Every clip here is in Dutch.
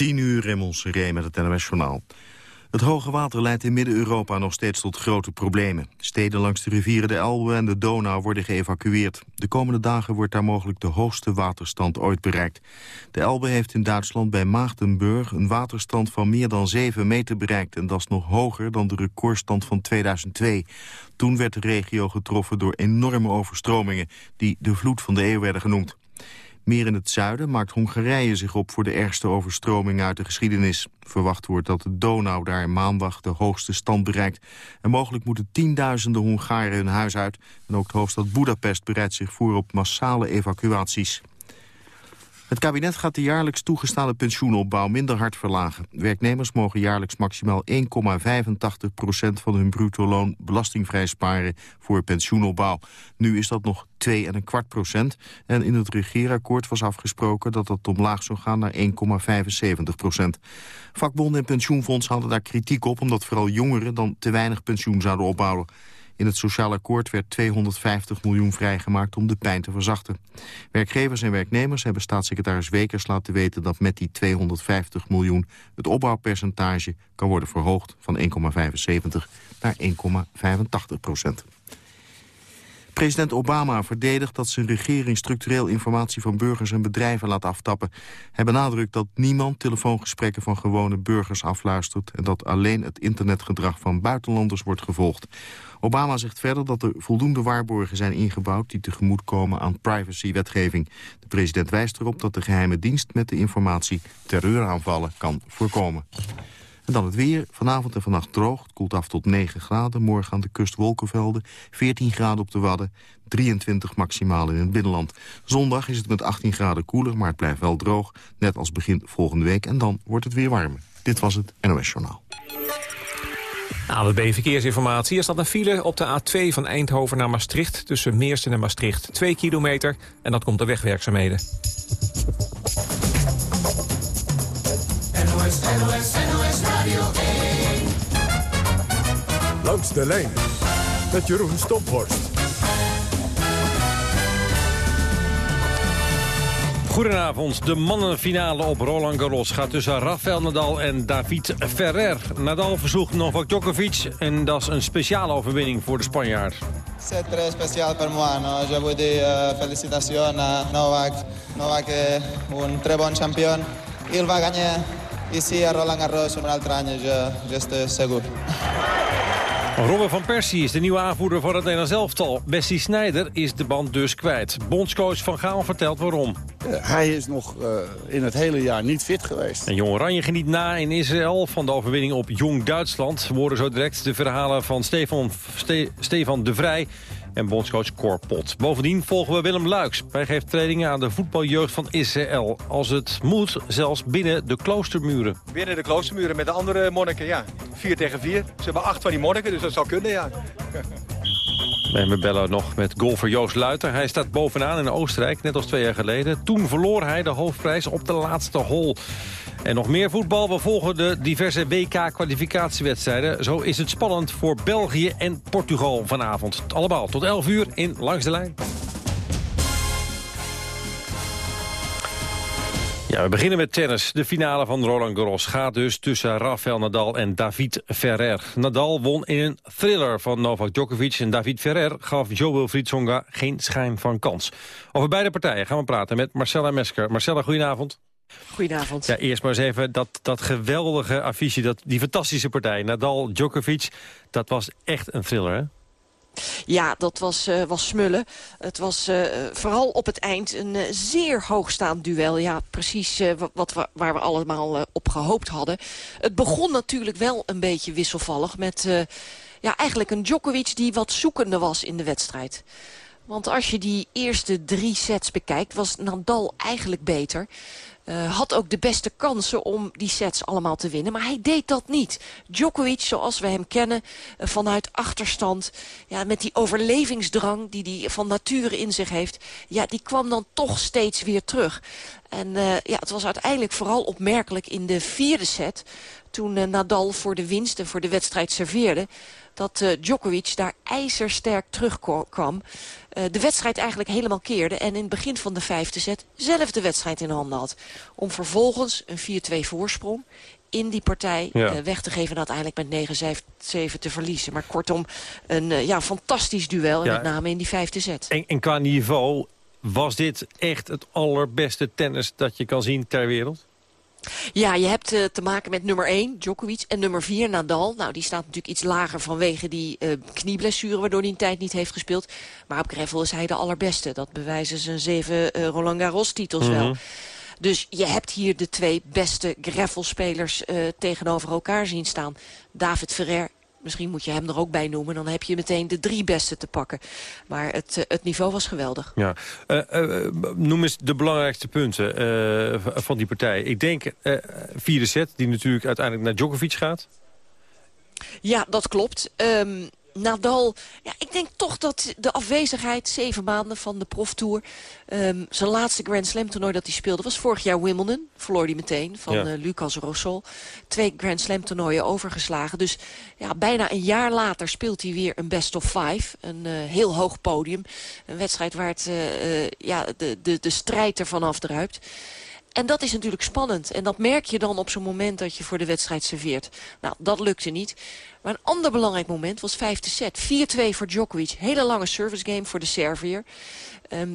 10 uur in Montserrat met het NOS Journaal. Het hoge water leidt in Midden-Europa nog steeds tot grote problemen. Steden langs de rivieren de Elbe en de Donau worden geëvacueerd. De komende dagen wordt daar mogelijk de hoogste waterstand ooit bereikt. De Elbe heeft in Duitsland bij Maagdenburg een waterstand van meer dan 7 meter bereikt. En dat is nog hoger dan de recordstand van 2002. Toen werd de regio getroffen door enorme overstromingen... die de vloed van de eeuw werden genoemd. Meer in het zuiden maakt Hongarije zich op voor de ergste overstroming uit de geschiedenis. Verwacht wordt dat de Donau daar maandag de hoogste stand bereikt. En mogelijk moeten tienduizenden Hongaren hun huis uit. En ook de hoofdstad Budapest bereidt zich voor op massale evacuaties. Het kabinet gaat de jaarlijks toegestane pensioenopbouw minder hard verlagen. Werknemers mogen jaarlijks maximaal 1,85% van hun bruto loon belastingvrij sparen voor pensioenopbouw. Nu is dat nog 2,25 procent en in het regeerakkoord was afgesproken dat dat omlaag zou gaan naar 1,75 procent. Vakbonden en pensioenfonds hadden daar kritiek op omdat vooral jongeren dan te weinig pensioen zouden opbouwen. In het sociaal akkoord werd 250 miljoen vrijgemaakt om de pijn te verzachten. Werkgevers en werknemers hebben staatssecretaris Wekers laten weten dat met die 250 miljoen het opbouwpercentage kan worden verhoogd van 1,75 naar 1,85 procent. President Obama verdedigt dat zijn regering structureel informatie van burgers en bedrijven laat aftappen. Hij benadrukt dat niemand telefoongesprekken van gewone burgers afluistert en dat alleen het internetgedrag van buitenlanders wordt gevolgd. Obama zegt verder dat er voldoende waarborgen zijn ingebouwd... die tegemoetkomen aan privacywetgeving. De president wijst erop dat de geheime dienst met de informatie... terreuraanvallen kan voorkomen. En dan het weer. Vanavond en vannacht droog. Het koelt af tot 9 graden. Morgen aan de kust wolkenvelden. 14 graden op de Wadden. 23 maximaal in het binnenland. Zondag is het met 18 graden koeler, maar het blijft wel droog. Net als begin volgende week. En dan wordt het weer warmer. Dit was het NOS Journaal. AWB Verkeersinformatie. Er staat een file op de A2 van Eindhoven naar Maastricht... tussen Meersen en Maastricht. 2 kilometer en dat komt de wegwerkzaamheden. NOS, NOS, NOS Radio 1. Langs de lijn met Jeroen Stophorst. Goedenavond. De mannenfinale op Roland Garros gaat tussen Rafael Nadal en David Ferrer. Nadal verzoekt Novak Djokovic en dat is een speciale overwinning voor de Spanjaard. C'est très spécial pour moi. No? Je vous dis uh, félicitations à Novak. Novak est un très bon champion. Il va gagner ici à Roland Garros un autre année, je, je sûr. Robin van Persie is de nieuwe aanvoerder van het Nederlands elftal. Bessie Snijder is de band dus kwijt. Bondscoach Van Gaal vertelt waarom. hij is nog uh, in het hele jaar niet fit geweest. En Jong Oranje geniet na in Israël van de overwinning op Jong Duitsland. We horen zo direct de verhalen van Stefan, Ste Stefan de Vrij en bondscoach Cor Pot. Bovendien volgen we Willem Luiks. Hij geeft trainingen aan de voetbaljeugd van Israël. Als het moet, zelfs binnen de kloostermuren. Binnen de kloostermuren met de andere monniken, ja. Vier tegen vier. Ze hebben acht van die monniken, dus dat zou kunnen, ja. En we bellen nog met golfer Joost Luiter. Hij staat bovenaan in Oostenrijk, net als twee jaar geleden. Toen verloor hij de hoofdprijs op de laatste hole. En nog meer voetbal. We volgen de diverse WK-kwalificatiewedstrijden. Zo is het spannend voor België en Portugal vanavond. Allemaal tot 11 uur in Langs de Lijn. Ja, we beginnen met tennis. De finale van Roland Garros gaat dus tussen Rafael Nadal en David Ferrer. Nadal won in een thriller van Novak Djokovic... en David Ferrer gaf Joe Wilfried Tsonga geen schijn van kans. Over beide partijen gaan we praten met Marcella Mesker. Marcella, goedenavond. Goedenavond. Ja, eerst maar eens even dat, dat geweldige affiche, dat, die fantastische partij. Nadal, Djokovic, dat was echt een thriller, hè? Ja, dat was, uh, was smullen. Het was uh, vooral op het eind een uh, zeer hoogstaand duel. Ja, precies wat we, waar we allemaal op gehoopt hadden. Het begon natuurlijk wel een beetje wisselvallig met ja, eigenlijk een Djokovic die wat zoekende was in de wedstrijd. Want als je die eerste drie sets bekijkt, was Nadal eigenlijk beter. Uh, had ook de beste kansen om die sets allemaal te winnen. Maar hij deed dat niet. Djokovic, zoals we hem kennen, uh, vanuit achterstand... Ja, met die overlevingsdrang die hij van nature in zich heeft... Ja, die kwam dan toch steeds weer terug. En uh, ja, het was uiteindelijk vooral opmerkelijk in de vierde set... toen Nadal voor de winst en voor de wedstrijd serveerde dat uh, Djokovic daar ijzersterk terugkwam. Uh, de wedstrijd eigenlijk helemaal keerde. En in het begin van de vijfde set zelf de wedstrijd in handen had. Om vervolgens een 4-2 voorsprong in die partij Ja. eh, weg te geven... en uiteindelijk met 9-7 te verliezen. Maar kortom, een eh, ja, fantastisch duel. En Ja. met name in die vijfde set. En, en qua niveau was dit echt het allerbeste tennis dat je kan zien ter wereld? Ja, je hebt eh, te maken met nummer 1, Djokovic, en nummer 4, Nadal. Nou, die staat natuurlijk iets lager vanwege die eh, knieblessure... waardoor hij een tijd niet heeft gespeeld. Maar op gravel is hij de allerbeste. Dat bewijzen zijn zeven eh, Roland Garros-titels wel. Dus je hebt hier de twee beste gravelspelers eh, tegenover elkaar zien staan. David Ferrer, misschien moet je hem er ook bij noemen. Dan heb je meteen de drie beste te pakken. Maar het, eh, het niveau was geweldig. Ja. Eh, eh, noem eens de belangrijkste punten van die partij. Ik denk vierde set, die natuurlijk uiteindelijk naar Djokovic gaat. Ja, dat klopt. Ehm, Nadal, ja, ik denk toch dat de afwezigheid, zeven maanden van de proftour... ehm, zijn laatste Grand Slam toernooi dat hij speelde was vorig jaar Wimbledon. Verloor hij meteen van Ja. eh, Lucas Rosol. Twee Grand Slam toernooien overgeslagen. Dus ja, bijna een jaar later speelt hij weer een best of five. Een eh, heel hoog podium. Een wedstrijd waar het, eh, ja, de, de, de strijd ervan afdruipt. En dat is natuurlijk spannend. En dat merk je dan op zo'n moment dat je voor de wedstrijd serveert. Nou, dat lukte niet. Maar een ander belangrijk moment was vijfde set. 4-2 voor Djokovic. Hele lange service game voor de Servier. Ehm,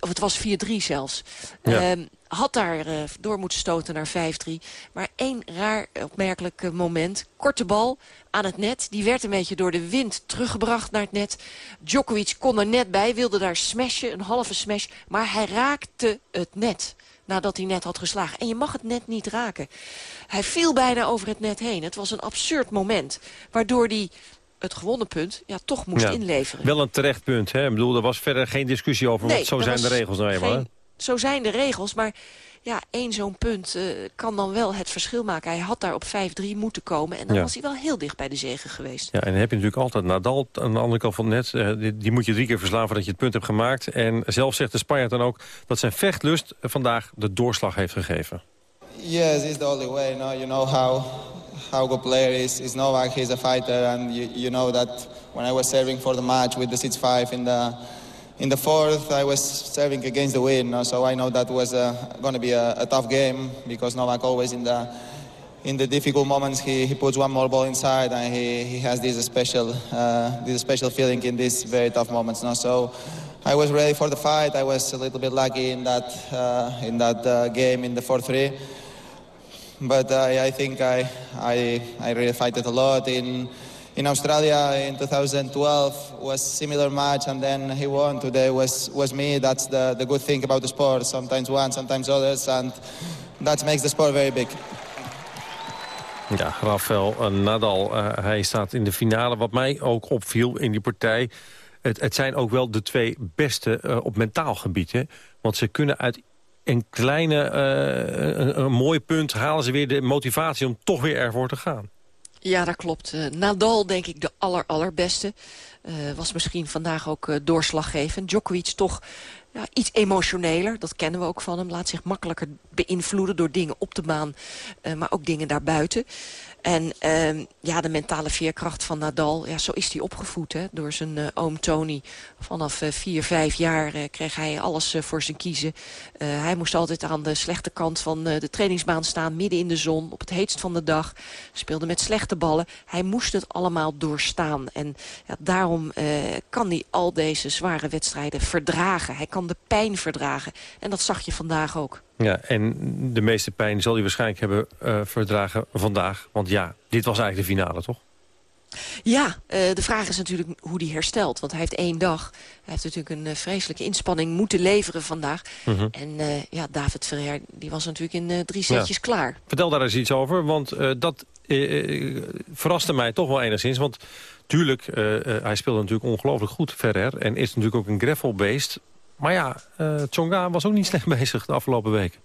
of het was 4-3 zelfs. Ja. Ehm, had daar eh, door moeten stoten naar 5-3. Maar één raar opmerkelijk eh, moment. Korte bal aan het net. Die werd een beetje door de wind teruggebracht naar het net. Djokovic kon er net bij, wilde daar smashen, een halve smash. Maar hij raakte het net nadat hij net had geslagen. En je mag het net niet raken. Hij viel bijna over het net heen. Het was een absurd moment. Waardoor hij het gewonnen punt ja, toch moest Ja. inleveren. Wel een terecht punt. Hè? Ik bedoel, er was verder geen discussie over, want zo zijn de regels nou eenmaal. geen- Zo zijn de regels, maar ja, één zo'n punt eh, kan dan wel het verschil maken. Hij had daar op 5-3 moeten komen en dan Ja. was hij wel heel dicht bij de zegen geweest. Ja, en dan heb je natuurlijk altijd Nadal aan de andere kant van het net. eh, die, die moet je drie keer verslaan voordat je het punt hebt gemaakt. En zelf zegt de Spanjaard dan ook dat zijn vechtlust vandaag de doorslag heeft gegeven. Yes, it's the only way. No, you know how how good player is is Novak. He's a fighter, and you, you know that when I was serving for the match with the 6-5 in the in the fourth, I was serving against the wind. So I know that was uh, going to be a, a tough game because Novak always in the in the difficult moments he, he puts one more ball inside and he, he has this special uh, this special feeling in these very tough moments. No? So I was ready for the fight. I was a little bit lucky in that uh, in that uh, game in the 4-3. But I, I think I, I, I really fight it a lot. In, in Australia in 2012 was similar match and then he won. Today was, was me. That's the, the good thing about the sport. Sometimes one, sometimes others. And that makes the sport very big. Ja, Rafael Nadal, eh, hij staat in de finale. Wat mij ook opviel in die partij... het, het zijn ook wel de twee beste eh, op mentaal gebied. Hè? Want ze kunnen uit een kleine, een, een mooi punt... halen ze weer de motivatie om toch weer ervoor te gaan. Ja, dat klopt. Eh, Nadal, denk ik, de aller, allerbeste. Eh, was misschien vandaag ook eh, doorslaggevend. Djokovic toch ja, iets emotioneler. Dat kennen we ook van hem. Laat zich makkelijker beïnvloeden door dingen op de baan. maar ook dingen daarbuiten. En ehm, ja, de mentale veerkracht van Nadal, ja, zo is hij opgevoed hè, door zijn eh, oom Tony. Vanaf eh, vier, vijf jaar eh, kreeg hij alles voor zijn kiezen. Hij moest altijd aan de slechte kant van de trainingsbaan staan, midden in de zon, op het heetst van de dag. Speelde met slechte ballen. Hij moest het allemaal doorstaan. En ja, daarom kan hij al deze zware wedstrijden verdragen. Hij kan de pijn verdragen. En dat zag je vandaag ook. Ja, en de meeste pijn zal hij waarschijnlijk hebben eh, verdragen vandaag. Want ja, dit was eigenlijk de finale, toch? Ja, eh, de vraag is natuurlijk hoe die herstelt. Want hij heeft één dag. Hij heeft natuurlijk een eh, vreselijke inspanning moeten leveren vandaag. En eh, ja, David Ferrer die was natuurlijk in drie setjes klaar. Vertel daar eens iets over, want dat verraste mij toch wel enigszins. Want tuurlijk, hij speelde natuurlijk ongelooflijk goed, Ferrer. En is natuurlijk ook een gravelbeest. Maar ja, eh Tsonga was ook niet slecht bezig de afgelopen weken.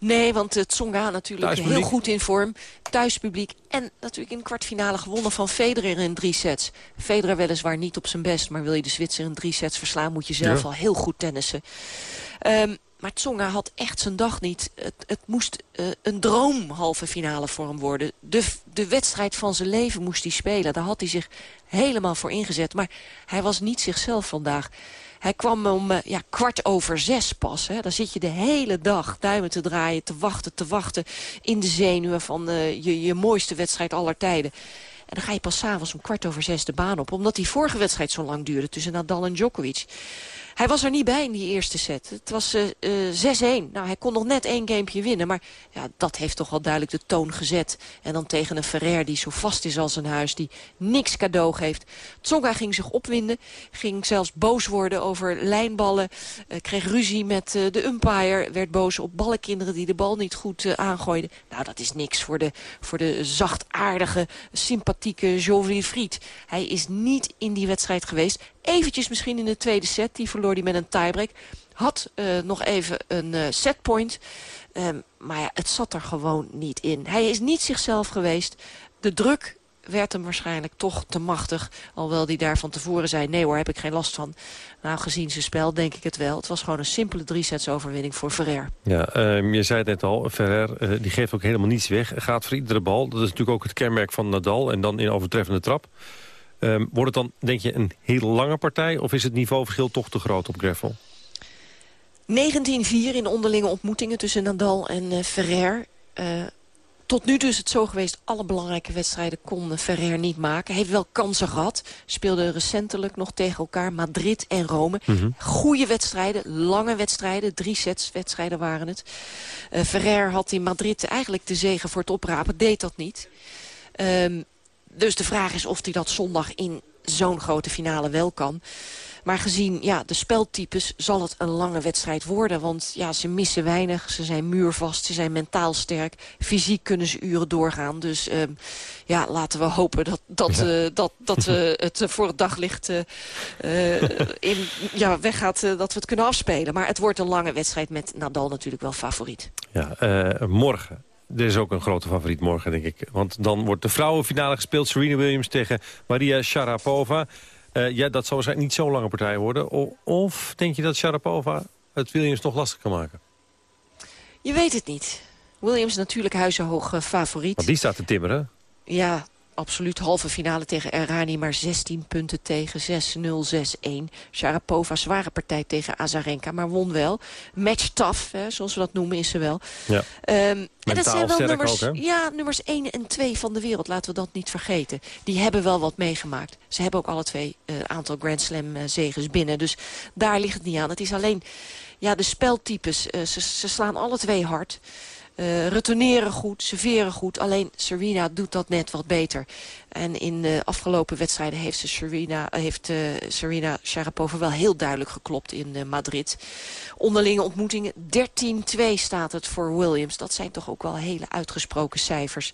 Nee, want het Tsonga natuurlijk heel goed in vorm. Thuispubliek. En natuurlijk in de kwartfinale gewonnen van Federer in drie sets. Federer weliswaar niet op zijn best. Maar wil je de Zwitser in drie sets verslaan... moet je zelf Ja. al heel goed tennissen. Ehm, maar Tsonga had echt zijn dag niet. Het, het moest eh, een droom halve finale voor hem worden. De, de wedstrijd van zijn leven moest hij spelen. Daar had hij zich helemaal voor ingezet. Maar hij was niet zichzelf vandaag. Hij kwam om uh, ja, kwart over zes pas. Hè. Dan zit je de hele dag duimen te draaien, te wachten, te wachten... in de zenuwen van uh, je, je mooiste wedstrijd aller tijden. En dan ga je pas s'avonds om kwart over zes de baan op. Omdat die vorige wedstrijd zo lang duurde tussen Nadal en Djokovic. Hij was er niet bij in die eerste set. Het was uh, uh, 6-1. Nou, hij kon nog net één gamepje winnen. Maar ja, dat heeft toch wel duidelijk de toon gezet. En dan tegen een Ferrer die zo vast is als een huis. Die niks cadeau geeft. Tsonga ging zich opwinden. Ging zelfs boos worden over lijnballen. Uh, kreeg ruzie met de umpire. Werd boos op ballenkinderen die de bal niet goed aangooiden. Nou, dat is niks voor de, voor de zachtaardige, sympathieke Jovi Fried. Hij is niet in die wedstrijd geweest. Eventjes misschien in de tweede set. Die verloor hij met een tiebreak. Had uh, nog even een uh, setpoint. Um, maar ja, het zat er gewoon niet in. Hij is niet zichzelf geweest. De druk werd hem waarschijnlijk toch te machtig. Alhoewel hij daar van tevoren zei, nee hoor, heb ik geen last van. Nou, gezien zijn spel denk ik het wel. Het was gewoon een simpele drie-sets overwinning voor Ferrer. Ja, um, je zei het net al, Ferrer uh, die geeft ook helemaal niets weg. Gaat voor iedere bal. Dat is natuurlijk ook het kenmerk van Nadal. En dan in overtreffende trap. Um, wordt het dan, denk je, een heel lange partij... of is het niveauverschil toch te groot op Greffel? 19-4 in onderlinge ontmoetingen tussen Nadal en uh, Ferrer. Uh, tot nu toe is het zo geweest, alle belangrijke wedstrijden kon Ferrer niet maken. Heeft wel kansen gehad. Speelde recentelijk nog tegen elkaar Madrid en Rome. Mm -hmm. Goede wedstrijden, lange wedstrijden. Drie sets wedstrijden waren het. Uh, Ferrer had in Madrid eigenlijk de zegen voor het oprapen. Deed dat niet. Um, dus de vraag is of hij dat zondag in zo'n grote finale wel kan. Maar gezien ja, de speltypes zal het een lange wedstrijd worden. Want ja, ze missen weinig, ze zijn muurvast, ze zijn mentaal sterk. Fysiek kunnen ze uren doorgaan. Dus uh, ja, laten we hopen dat, dat, ja. uh, dat, dat uh, het voor het daglicht in, ja, weggaat. dat we het kunnen afspelen. Maar het wordt een lange wedstrijd met Nadal natuurlijk wel favoriet. Ja, morgen er is ook een grote favoriet morgen, denk ik. Want dan wordt de vrouwenfinale gespeeld. Serena Williams tegen Maria Sharapova. Uh, ja, dat zal waarschijnlijk niet zo'n lange partij worden. O of denk je dat Sharapova het Williams nog lastig kan maken? Je weet het niet. Williams natuurlijk huizenhoog uh, favoriet. Want die staat te timmeren. Ja, absoluut halve finale tegen Errani, maar 16 punten tegen 6-0, 6-1. Sharapova, zware partij tegen Azarenka, maar won wel. Match tough, hè, zoals we dat noemen, is ze wel. Ja. Um, en dat zijn wel nummers, ook, ja, nummers 1 en 2 van de wereld, laten we dat niet vergeten. Die hebben wel wat meegemaakt. Ze hebben ook alle twee een uh, aantal Grand Slam uh, zegens binnen. Dus daar ligt het niet aan. Het is alleen ja, de speltypes. Uh, ze, ze slaan alle twee hard. Uh, retourneren goed, serveren goed. Alleen Serena doet dat net wat beter. En in de afgelopen wedstrijden heeft, ze Serena, heeft uh, Serena Sharapova wel heel duidelijk geklopt in uh, Madrid. Onderlinge ontmoetingen, 13-2 staat het voor Williams. Dat zijn toch ook wel hele uitgesproken cijfers.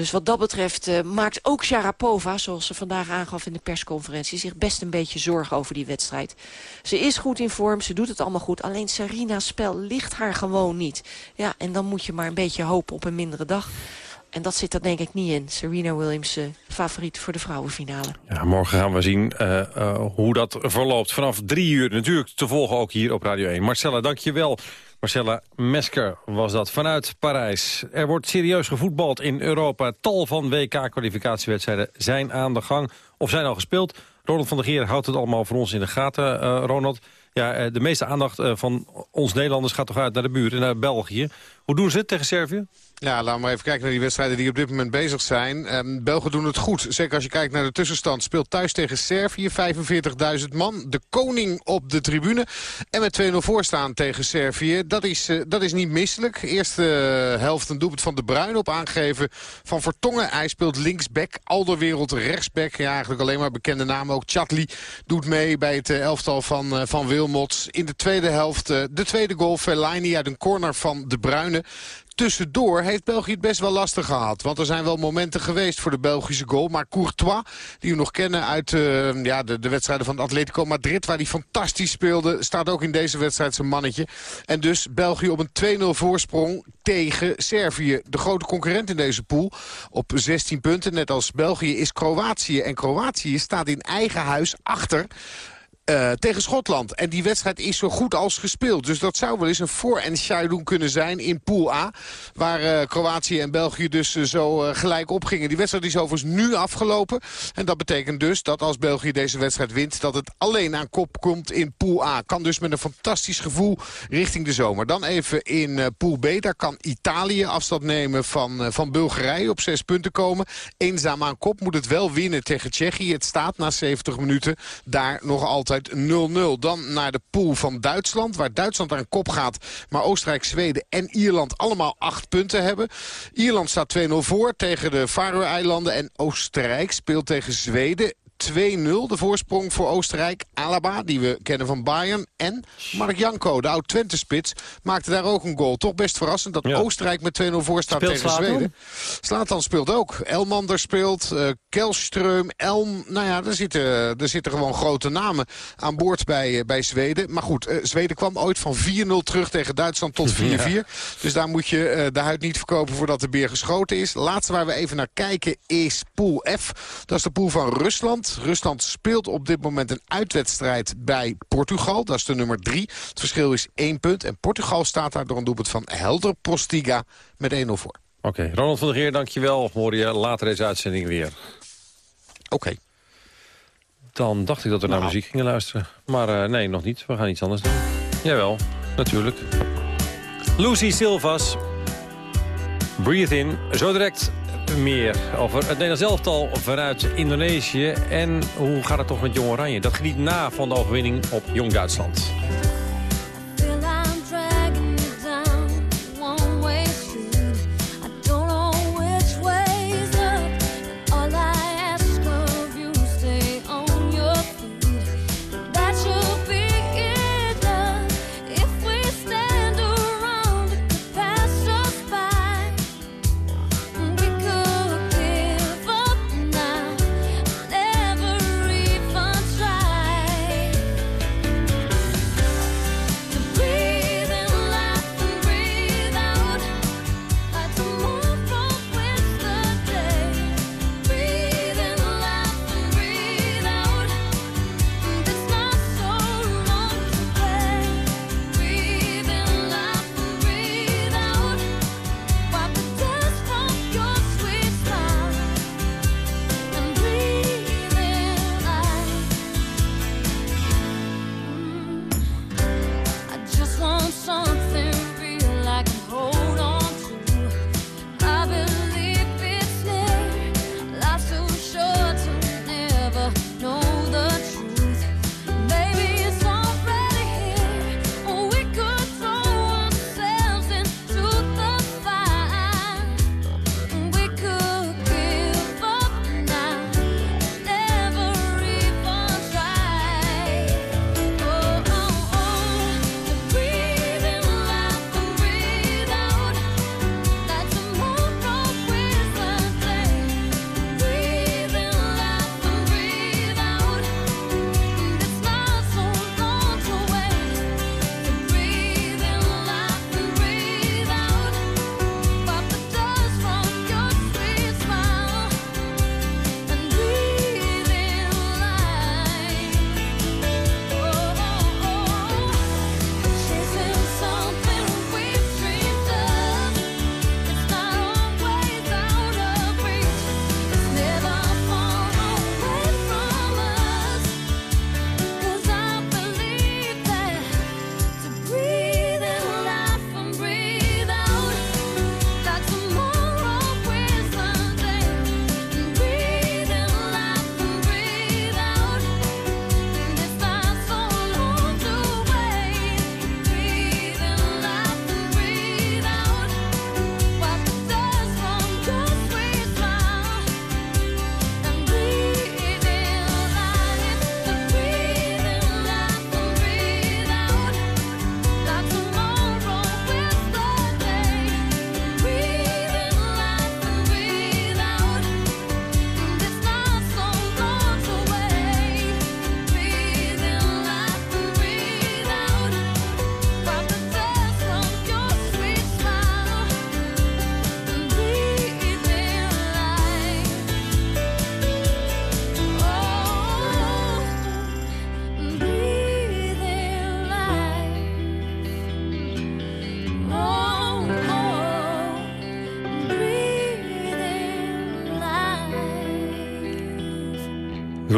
Dus wat dat betreft uh, maakt ook Sharapova, zoals ze vandaag aangaf in de persconferentie... zich best een beetje zorgen over die wedstrijd. Ze is goed in vorm, ze doet het allemaal goed. Alleen Serena's spel ligt haar gewoon niet. Ja, en dan moet je maar een beetje hopen op een mindere dag. En dat zit er denk ik niet in. Serena Williams uh, favoriet voor de vrouwenfinale. Ja, morgen gaan we zien uh, uh, hoe dat verloopt. Vanaf drie uur natuurlijk te volgen ook hier op Radio 1. Marcella, dank je wel. Marcella Mesker was dat vanuit Parijs. Er wordt serieus gevoetbald in Europa. Tal van WK-kwalificatiewedstrijden zijn aan de gang of zijn al gespeeld. Ronald van der Geer houdt het allemaal voor ons in de gaten, Ronald. Ja, de meeste aandacht van ons Nederlanders gaat toch uit naar de buren, naar België. Hoe doen ze het tegen Servië? Ja, laten we even kijken naar die wedstrijden die op dit moment bezig zijn. Um, Belgen doen het goed. Zeker als je kijkt naar de tussenstand. Speelt thuis tegen Servië, 45.000 man. De koning op de tribune. En met 2-0 voorstaan tegen Servië. Dat is, uh, dat is niet misselijk. Eerste helft een doelpunt van De Bruin op aangegeven van Vertongen. Hij speelt linksback. Alderwereld rechtsback. Ja, eigenlijk alleen maar bekende namen. Ook Chatli doet mee bij het uh, elftal van, uh, van Wilmots. In de tweede helft de tweede goal. Fellaini uit een corner van De Bruyne tussendoor heeft België het best wel lastig gehad. Want er zijn wel momenten geweest voor de Belgische goal. Maar Courtois, die we nog kennen uit uh, ja, de, de wedstrijden van Atletico Madrid... waar hij fantastisch speelde, staat ook in deze wedstrijd zijn mannetje. En dus België op een 2-0 voorsprong tegen Servië. De grote concurrent in deze pool op 16 punten. Net als België is Kroatië. En Kroatië staat in eigen huis achter... uh, tegen Schotland. En die wedstrijd is zo goed als gespeeld. Dus dat zou wel eens een voor- en doen kunnen zijn in Pool A. Waar uh, Kroatië en België dus uh, zo gelijk opgingen. Die wedstrijd is overigens nu afgelopen. En dat betekent dus dat als België deze wedstrijd wint... dat het alleen aan kop komt in Pool A. Kan dus met een fantastisch gevoel richting de zomer. Dan even in Pool B. Daar kan Italië afstand nemen van, van Bulgarije. Op zes punten komen. Eenzaam aan kop moet het wel winnen tegen Tsjechië. Het staat na 70 minuten daar nog altijd 0-0. Dan naar de pool van Duitsland. Waar Duitsland aan kop gaat. Maar Oostenrijk, Zweden en Ierland allemaal acht punten hebben. Ierland staat 2-0 voor tegen de Faroe-eilanden. En Oostenrijk speelt tegen Zweden 2-0 de voorsprong voor Oostenrijk. Alaba, die we kennen van Bayern. En Mark Janko, de oud-Twente-spits, maakte daar ook een goal. Toch best verrassend dat Oostenrijk met 2-0 voor staat tegen? Zweden. Slatan speelt ook. Elmander speelt. Uh, Kelström, Elm. Nou ja, er zitten, er zitten gewoon grote namen aan boord bij, uh, bij Zweden. Maar goed, uh, Zweden kwam ooit van 4-0 terug tegen Duitsland tot 4-4. Ja. Dus daar moet je de huid niet verkopen voordat de beer geschoten is. Laatste waar we even naar kijken is Pool F. Dat is de pool van Rusland. Rusland speelt op dit moment een uitwedstrijd bij Portugal. Dat is de nummer drie. Het verschil is één punt. En Portugal staat daar door een doelpunt van Helder Postiga met 1-0 voor. Oké, okay. Ronald van der Geer, dankjewel. Hoor je later deze uitzending weer. Oké. Okay. Dan dacht ik dat we nou. naar muziek gingen luisteren. Maar uh, nee, nog niet. We gaan iets anders doen. Jawel, natuurlijk. Lucy Silvas. Breathe in. Zo direct meer over het Nederlands elftal vanuit Indonesië. En hoe gaat het toch met Jong Oranje? Dat geniet na van de overwinning op Jong Duitsland.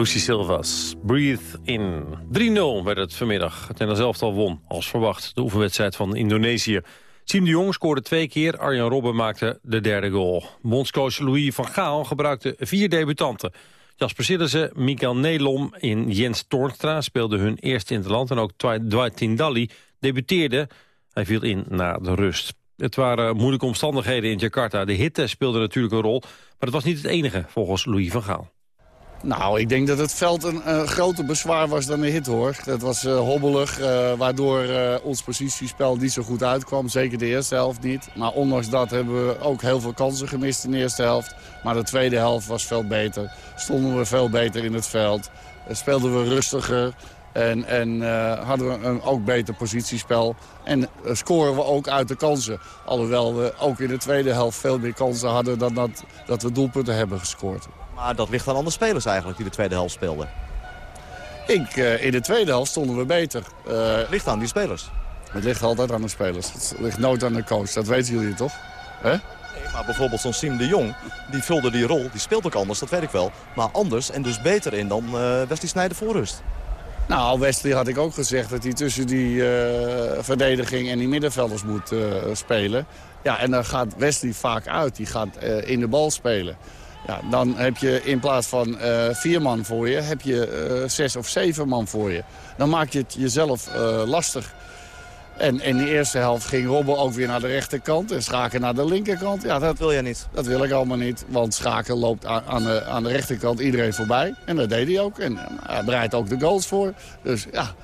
Lucy Silvas, Breathe In. 3-0 werd het vanmiddag. Het Nederlands elftal won, als verwacht, de oefenwedstrijd van Indonesië. Siem de Jong scoorde twee keer, Arjan Robben maakte de derde goal. Bondscoach Louis van Gaal gebruikte vier debutanten. Jasper Sillissen, Mikael Nelom en Jens Toornstra speelden hun eerste in het land. En ook Dwight Tindalli debuteerde. Hij viel in na de rust. Het waren moeilijke omstandigheden in Jakarta. De hitte speelde natuurlijk een rol, maar het was niet het enige volgens Louis van Gaal. Nou, ik denk dat het veld een uh, groter bezwaar was dan de hit, hoor. Dat was uh, hobbelig, uh, waardoor ons positiespel niet zo goed uitkwam. Zeker de eerste helft niet. Maar ondanks dat hebben we ook heel veel kansen gemist in de eerste helft. Maar de tweede helft was veel beter. Stonden we veel beter in het veld. speelden we rustiger. En, en hadden we een ook beter positiespel. En scoren we ook uit de kansen. Alhoewel we ook in de tweede helft veel meer kansen hadden... dan dat, dat we doelpunten hebben gescoord. Maar dat ligt aan andere spelers eigenlijk die de tweede helft speelden. Ik, uh, in de tweede helft stonden we beter. Uh, ligt aan die spelers? Het ligt altijd aan de spelers. Het ligt nooit aan de coach. Dat weten jullie toch? Hè? Nee, maar bijvoorbeeld zo'n Siem de Jong, die vulde die rol. Die speelt ook anders, dat weet ik wel. Maar anders en dus beter in dan uh, Wesley Sneijder voor rust. Nou, Wesley had ik ook gezegd dat hij tussen die uh, verdediging en die middenvelders moet uh, spelen. Ja, en dan gaat Wesley vaak uit. Die gaat uh, in de bal spelen. Ja, dan heb je in plaats van vier man voor je, heb je zes of zeven man voor je. Dan maak je het jezelf lastig. En in de eerste helft ging Robben ook weer naar de rechterkant en Schaken naar de linkerkant. Ja, dat wil jij niet. Dat wil ik allemaal niet, want Schaken loopt aan, aan, de, aan de rechterkant iedereen voorbij. En dat deed hij ook. En hij bereidt ook de goals voor. Dus ja,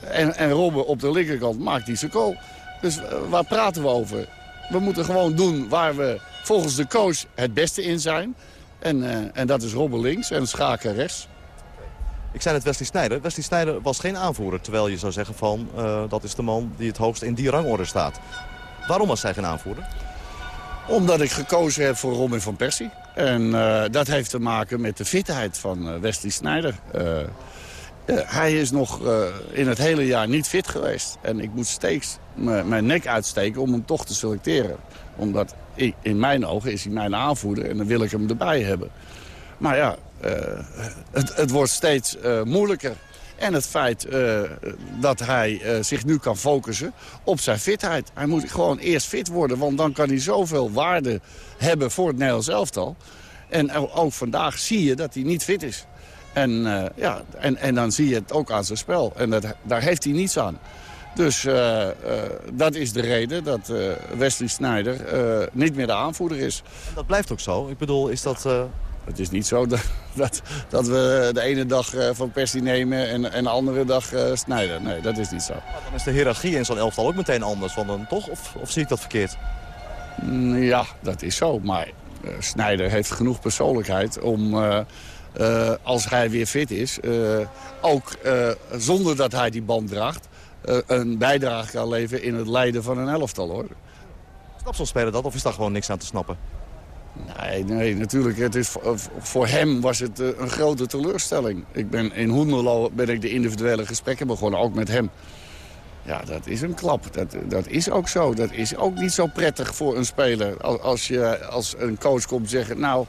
en, en Robben op de linkerkant maakt die zijn goal. Dus waar praten we over? We moeten gewoon doen waar we volgens de coach het beste in zijn. En, uh, en dat is Robben links en Schaken rechts. Ik zei het Wesley Sneijder. Wesley Sneijder was geen aanvoerder. Terwijl je zou zeggen van uh, dat is de man die het hoogst in die rangorde staat. Waarom was hij geen aanvoerder? Omdat ik gekozen heb voor Robin van Persie. En uh, dat heeft te maken met de fitheid van Wesley Sneijder. hij is nog in het hele jaar niet fit geweest. En ik moet steeds mijn nek uitsteken om hem toch te selecteren. Omdat in mijn ogen is hij mijn aanvoerder en dan wil ik hem erbij hebben. Maar ja, het, het, wordt steeds uh, moeilijker. En het feit uh, dat hij zich nu kan focussen op zijn fitheid. Hij moet gewoon eerst fit worden, want dan kan hij zoveel waarde hebben voor het Nederlands elftal. En ook vandaag zie je dat hij niet fit is. En, ja, en, en dan zie je het ook aan zijn spel. En dat, daar heeft hij niets aan. Dus dat is de reden dat Wesley Sneijder niet meer de aanvoerder is. Dat blijft ook zo? Ik bedoel, is dat... Het is niet zo dat, dat, dat, we de ene dag van Persie nemen en, en de andere dag Sneijder. Nee, dat is niet zo. Maar dan is de hiërarchie in zo'n elftal ook meteen anders, van dan, toch? Of, of zie ik dat verkeerd? Mm, ja, dat is zo. Maar Sneijder heeft genoeg persoonlijkheid om... als hij weer fit is, ook zonder dat hij die band draagt uh, een bijdrage kan leveren in het leiden van een elftal. hoor. Snapt zo'n speler dat of is daar gewoon niks aan te snappen? Nee, nee natuurlijk. Het is, voor hem was het eh, een grote teleurstelling. Ik ben, in Hoenderlo ben ik de individuele gesprekken begonnen, ook met hem. Ja, dat is een klap. Dat, dat is ook zo. Dat is ook niet zo prettig voor een speler. Als, als, je, als een coach komt zeggen... nou,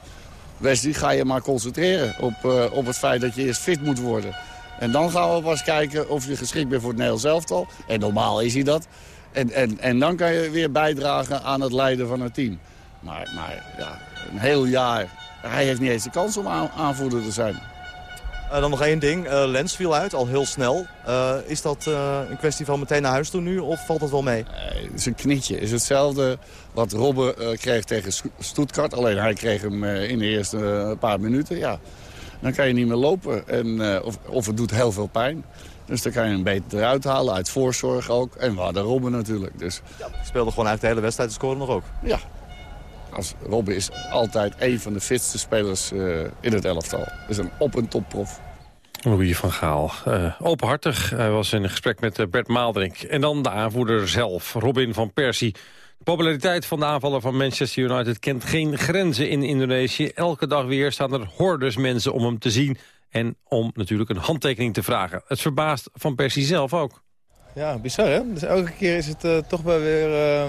Wesley, ga je maar concentreren op, uh, op het feit dat je eerst fit moet worden. En dan gaan we pas kijken of je geschikt bent voor het Nederlands elftal. En normaal is hij dat. En, en, en dan kan je weer bijdragen aan het leiden van het team. Maar, maar ja, een heel jaar. Hij heeft niet eens de kans om aanvoerder te zijn. Uh, dan nog één ding. Uh, Lens viel uit, al heel snel. Uh, is dat een kwestie van meteen naar huis toe nu of valt dat wel mee? het is een knietje. Het is hetzelfde wat Robben kreeg tegen Stuttgart. Alleen hij kreeg hem in de eerste paar minuten. Ja dan kan je niet meer lopen. En, of, of het doet heel veel pijn. Dus dan kan je hem beter eruit halen, uit voorzorg ook. En we hadden Robben natuurlijk. Dus. Ja, speelde gewoon uit de hele wedstrijd, te scoren nog ook. Ja. Als Robben is altijd een van de fitste spelers uh, in het elftal. Is een op- en topprof. Louis van Gaal. Uh, openhartig. Hij was in een gesprek met Bert Maalderink. En dan de aanvoerder zelf, Robin van Persie. De populariteit van de aanvaller van Manchester United kent geen grenzen in Indonesië. Elke dag weer staan er hordes mensen om hem te zien en om natuurlijk een handtekening te vragen. Het verbaast Van Persie zelf ook. Ja, bizar hè? Dus elke keer is het uh, toch wel weer, uh,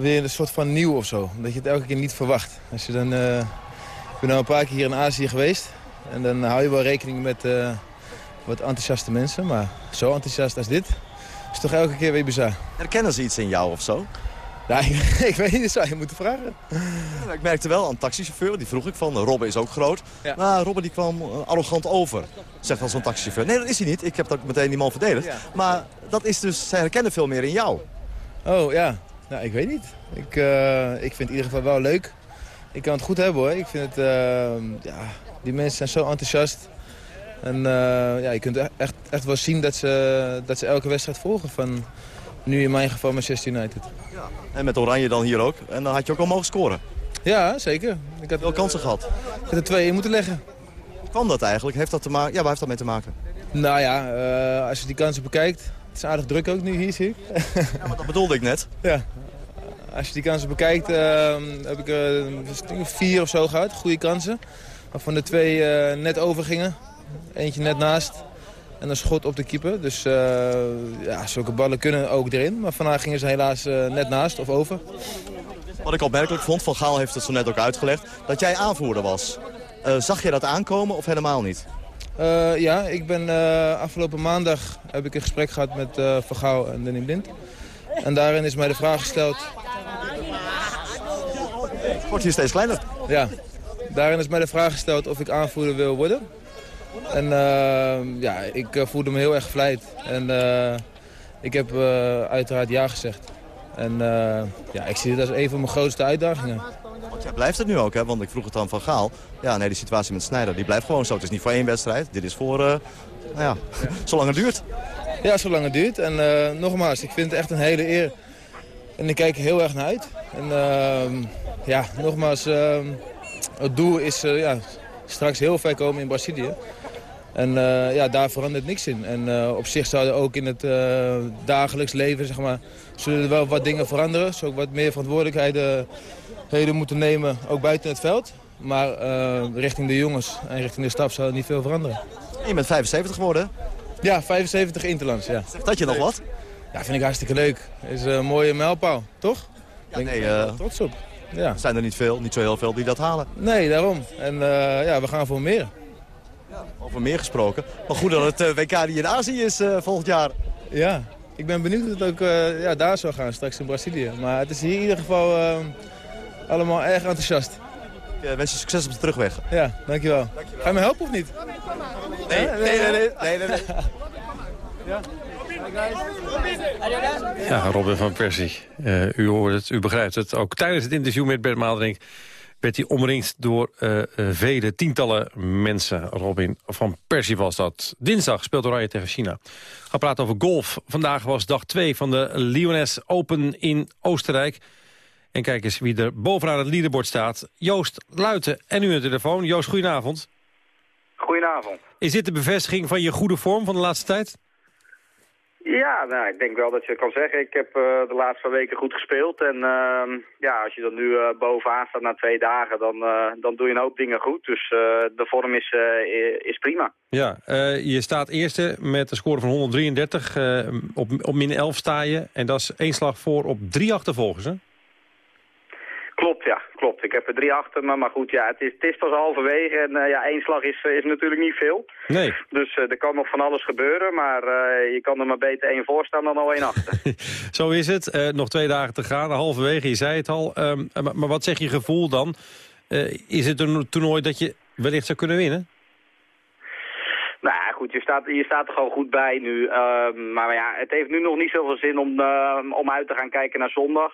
weer een soort van nieuw of zo. Dat je het elke keer niet verwacht. Als je dan, uh, ik ben nou een paar keer hier in Azië geweest. En dan hou je wel rekening met uh, wat enthousiaste mensen. Maar zo enthousiast als dit is toch elke keer weer bizar. Herkennen ze iets in jou of zo? Ja, ik, ik weet niet, dat zou je moeten vragen. Ja, ik merkte wel aan taxichauffeur, die vroeg ik van, Robben is ook groot. Ja. Maar Robben die kwam arrogant over, zegt dan zo'n taxichauffeur. Nee, dat is hij niet. Ik heb dat meteen die man verdedigd. Ja. Maar dat is dus, zij herkennen veel meer in jou. Oh ja, nou, ik weet niet. Ik, uh, ik vind het in ieder geval wel leuk. Ik kan het goed hebben hoor. Ik vind het, uh, ja, die mensen zijn zo enthousiast. En uh, ja, je kunt echt, echt wel zien dat ze, dat ze elke wedstrijd volgen van nu in mijn geval Manchester United. Ja. En met Oranje dan hier ook. En dan had je ook al mogen scoren. Ja, zeker. Ik had wel kansen gehad. Ik had er twee in moeten leggen. Hoe kwam dat eigenlijk? Heeft dat te maken? Ja, waar heeft dat mee te maken? Nou ja, als je die kansen bekijkt. Het is aardig druk ook nu hier, zie ik. Ja, maar dat bedoelde ik net. Ja. Als je die kansen bekijkt, uh, heb ik uh, vier of zo gehad. Goede kansen. Waarvan de twee net over gingen. Eentje net naast. En een schot op de keeper. Dus uh, ja, zulke ballen kunnen ook erin. Maar vandaag gingen ze helaas net naast of over. Wat ik opmerkelijk vond, Van Gaal heeft het zo net ook uitgelegd... dat jij aanvoerder was. Zag je dat aankomen of helemaal niet? Ja, ik ben afgelopen maandag heb ik een gesprek gehad met Gaal en Danny Blind. En daarin is mij de vraag gesteld... Wordt hier steeds kleiner? Ja, daarin is mij de vraag gesteld of ik aanvoerder wil worden. En uh, ja, ik uh, voelde me heel erg vlijt. En uh, ik heb uiteraard ja gezegd. En ja, ik zie dit als een van mijn grootste uitdagingen. Jij blijft het nu ook, hè? Want ik vroeg het dan van Gaal. Ja, nee, die situatie met Snijder, die blijft gewoon zo. Het is niet voor één wedstrijd. Dit is voor, nou ja, zolang het duurt. Ja, zolang het duurt. En nogmaals, ik vind het echt een hele eer. En ik kijk er heel erg naar uit. En ehm, ja, nogmaals, ehm, het doel is ja, straks heel ver komen in Brazilië. En ja, daar verandert niks in. En op zich zouden ook in het dagelijks leven, zeg maar, zullen er wel wat dingen veranderen. Zo ook wat meer verantwoordelijkheden moeten nemen, ook buiten het veld. Maar richting de jongens en richting de staf zou er niet veel veranderen. je bent 75 geworden? Ja, 75 Interlands, ja. Zegt dat je nog wat? Ja, vind ik hartstikke leuk. is een mooie mijlpaal, toch? Ja, nee, uh, trots op. Ja. Zijn er niet veel, niet zo heel veel die dat halen? Nee, daarom. En uh, ja, we gaan voor meer. Ja, over meer gesproken. Maar goed dat het WK die in Azië is volgend jaar. Ja, ik ben benieuwd hoe het ook ja, daar zou gaan, straks in Brazilië. Maar het is hier in ieder geval allemaal erg enthousiast. Ik wens je succes op de terugweg. Ja, dankjewel. dankjewel. Ga je me helpen of niet? Nee, nee, nee. nee, nee, nee, nee. ja. Ja, Robin van Persie. Uh, u hoort het, u begrijpt het. Ook tijdens het interview met Bert Maalderink werd hij omringd door uh, uh, vele tientallen mensen. Robin van Persie was dat. Dinsdag speelt Oranje tegen China. We gaan praten over golf. Vandaag was dag 2 van de Lyoness Open in Oostenrijk. En kijk eens wie er bovenaan het leaderboard staat. Joost Luiten en u een telefoon. Joost, goedenavond. Goedenavond. Is dit de bevestiging van je goede vorm van de laatste tijd? Ja, nou, ik denk wel dat je het kan zeggen. Ik heb uh, de laatste weken goed gespeeld. En uh, ja, als je dan nu uh, bovenaan staat na twee dagen, dan, dan doe je een hoop dingen goed. Dus de vorm is, is prima. Ja, je staat eerste met een score van 133. op, op min 11 sta je. En dat is één slag voor op drie achtervolgers, hè? Klopt, ja, klopt. Ik heb er drie achter me, maar goed, ja, het is, het is pas halverwege en uh, ja, één slag is, is natuurlijk niet veel. Nee. Dus uh, er kan nog van alles gebeuren, maar uh, je kan er maar beter één voor staan dan al één achter. Zo is het. nog twee dagen te gaan, halverwege, je zei het al. Um, maar, maar, wat zeg je gevoel dan? is het een toernooi dat je wellicht zou kunnen winnen? Nou ja, goed, je staat, je staat er gewoon goed bij nu. Ehm, maar ja, het heeft nu nog niet zoveel zin om, om uit te gaan kijken naar zondag.